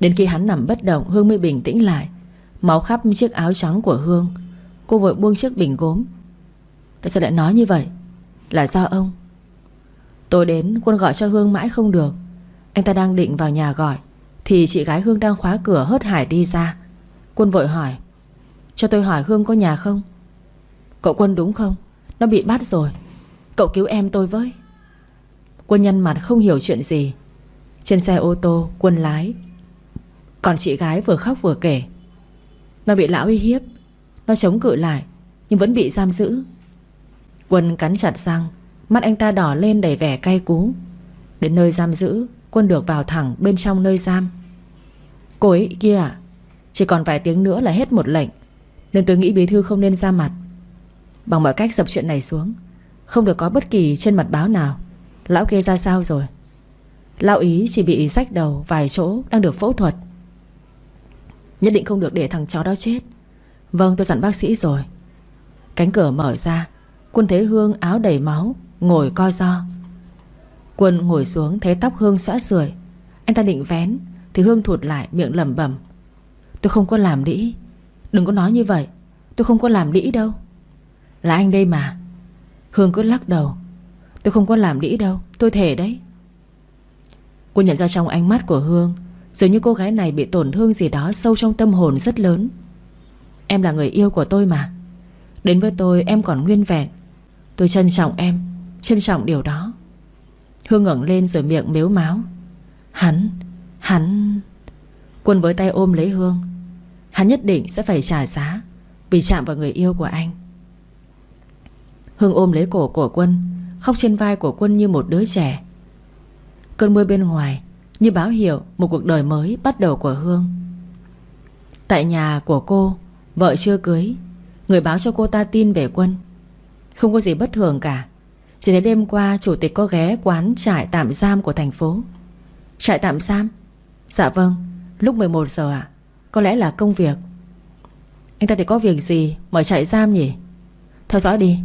Speaker 1: Đến khi hắn nằm bất động, Hương mới bình tĩnh lại. Máu khắp chiếc áo trắng của Hương. Cô vội buông chiếc bình gốm Tại sao lại nói như vậy. Là do ông. Tôi đến quân gọi cho Hương mãi không được. Anh ta đang định vào nhà gọi, Thì chị gái Hương đang khóa cửa hớt hải đi ra. Quân vội hỏi, Cho tôi hỏi Hương có nhà không? Cậu Quân đúng không? Nó bị bắt rồi. Cậu cứu em tôi với. Quân nhân mặt không hiểu chuyện gì. Trên xe ô tô, Quân lái. Còn chị gái vừa khóc vừa kể, Nó bị lão uy hiếp. Nó chống cự lại, Nhưng vẫn bị giam giữ. Quân cắn chặt răng, Mắt anh ta đỏ lên đầy vẻ cay cú. Đến nơi giam giữ, Quân được vào thẳng bên trong nơi giam. Cô ấy kia à Chỉ còn vài tiếng nữa là hết một lệnh, Nên tôi nghĩ bí thư không nên ra mặt. Bằng mọi cách dập chuyện này xuống, Không được có bất kỳ trên mặt báo nào. Lão kia ra sao rồi? Lão ý chỉ bị rách đầu vài chỗ Đang được phẫu thuật. Nhất định không được để thằng chó đó chết. Vâng tôi dặn bác sĩ rồi. Cánh cửa mở ra Quân thấy Hương áo đầy máu, Ngồi coi do Quân ngồi xuống, thấy tóc Hương xõa sưởi. Anh ta định vén, Thì Hương thụt lại miệng lẩm bẩm. Tôi không có làm đĩ. Đừng có nói như vậy. Tôi không có làm đĩ đâu. Là anh đây mà. Hương cứ lắc đầu. Tôi không có làm đĩ đâu. Tôi thề đấy. Quân nhận ra trong ánh mắt của Hương, Dường như cô gái này bị tổn thương gì đó Sâu trong tâm hồn rất lớn. Em là người yêu của tôi mà. Đến với tôi, em còn nguyên vẹn. Tôi trân trọng em, Trân trọng điều đó. Hương ngẩng lên rồi miệng mếu máu. Hắn Hắn. Quân với tay ôm lấy Hương. Hắn nhất định sẽ phải trả giá Vì chạm vào người yêu của anh. Hương ôm lấy cổ của quân, Khóc trên vai của quân như một đứa trẻ. Cơn mưa bên ngoài Như báo hiệu một cuộc đời mới bắt đầu của Hương. Tại nhà của cô, Vợ chưa cưới, Người báo cho cô ta tin về quân. Không có gì bất thường cả. Chỉ thấy đêm qua chủ tịch có ghé quán trại tạm giam của thành phố. Trại tạm giam? Dạ vâng Lúc 11 giờ ạ. Có lẽ là công việc. Anh ta thì có việc gì Mở trại giam nhỉ? Theo dõi đi.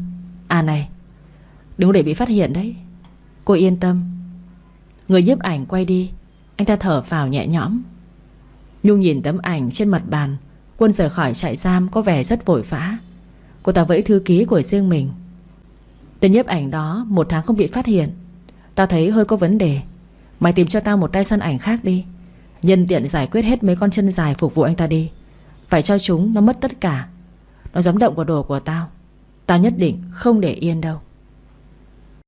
Speaker 1: À này, Đừng để bị phát hiện đấy. Cô yên tâm. Người nhiếp ảnh quay đi. Anh ta thở vào nhẹ nhõm. Nhung nhìn tấm ảnh trên mặt bàn. Quân rời khỏi trại giam có vẻ rất vội vã. Cô ta vẫy thư ký của riêng mình. Tên nhiếp ảnh đó Một tháng không bị phát hiện. Tao thấy hơi có vấn đề. Mày tìm cho tao một tay săn ảnh khác đi. Nhân tiện giải quyết hết mấy con chân dài phục vụ anh ta đi. Phải cho chúng nó mất tất cả. Nó dám động vào đồ của tao. Tao nhất định không để yên đâu.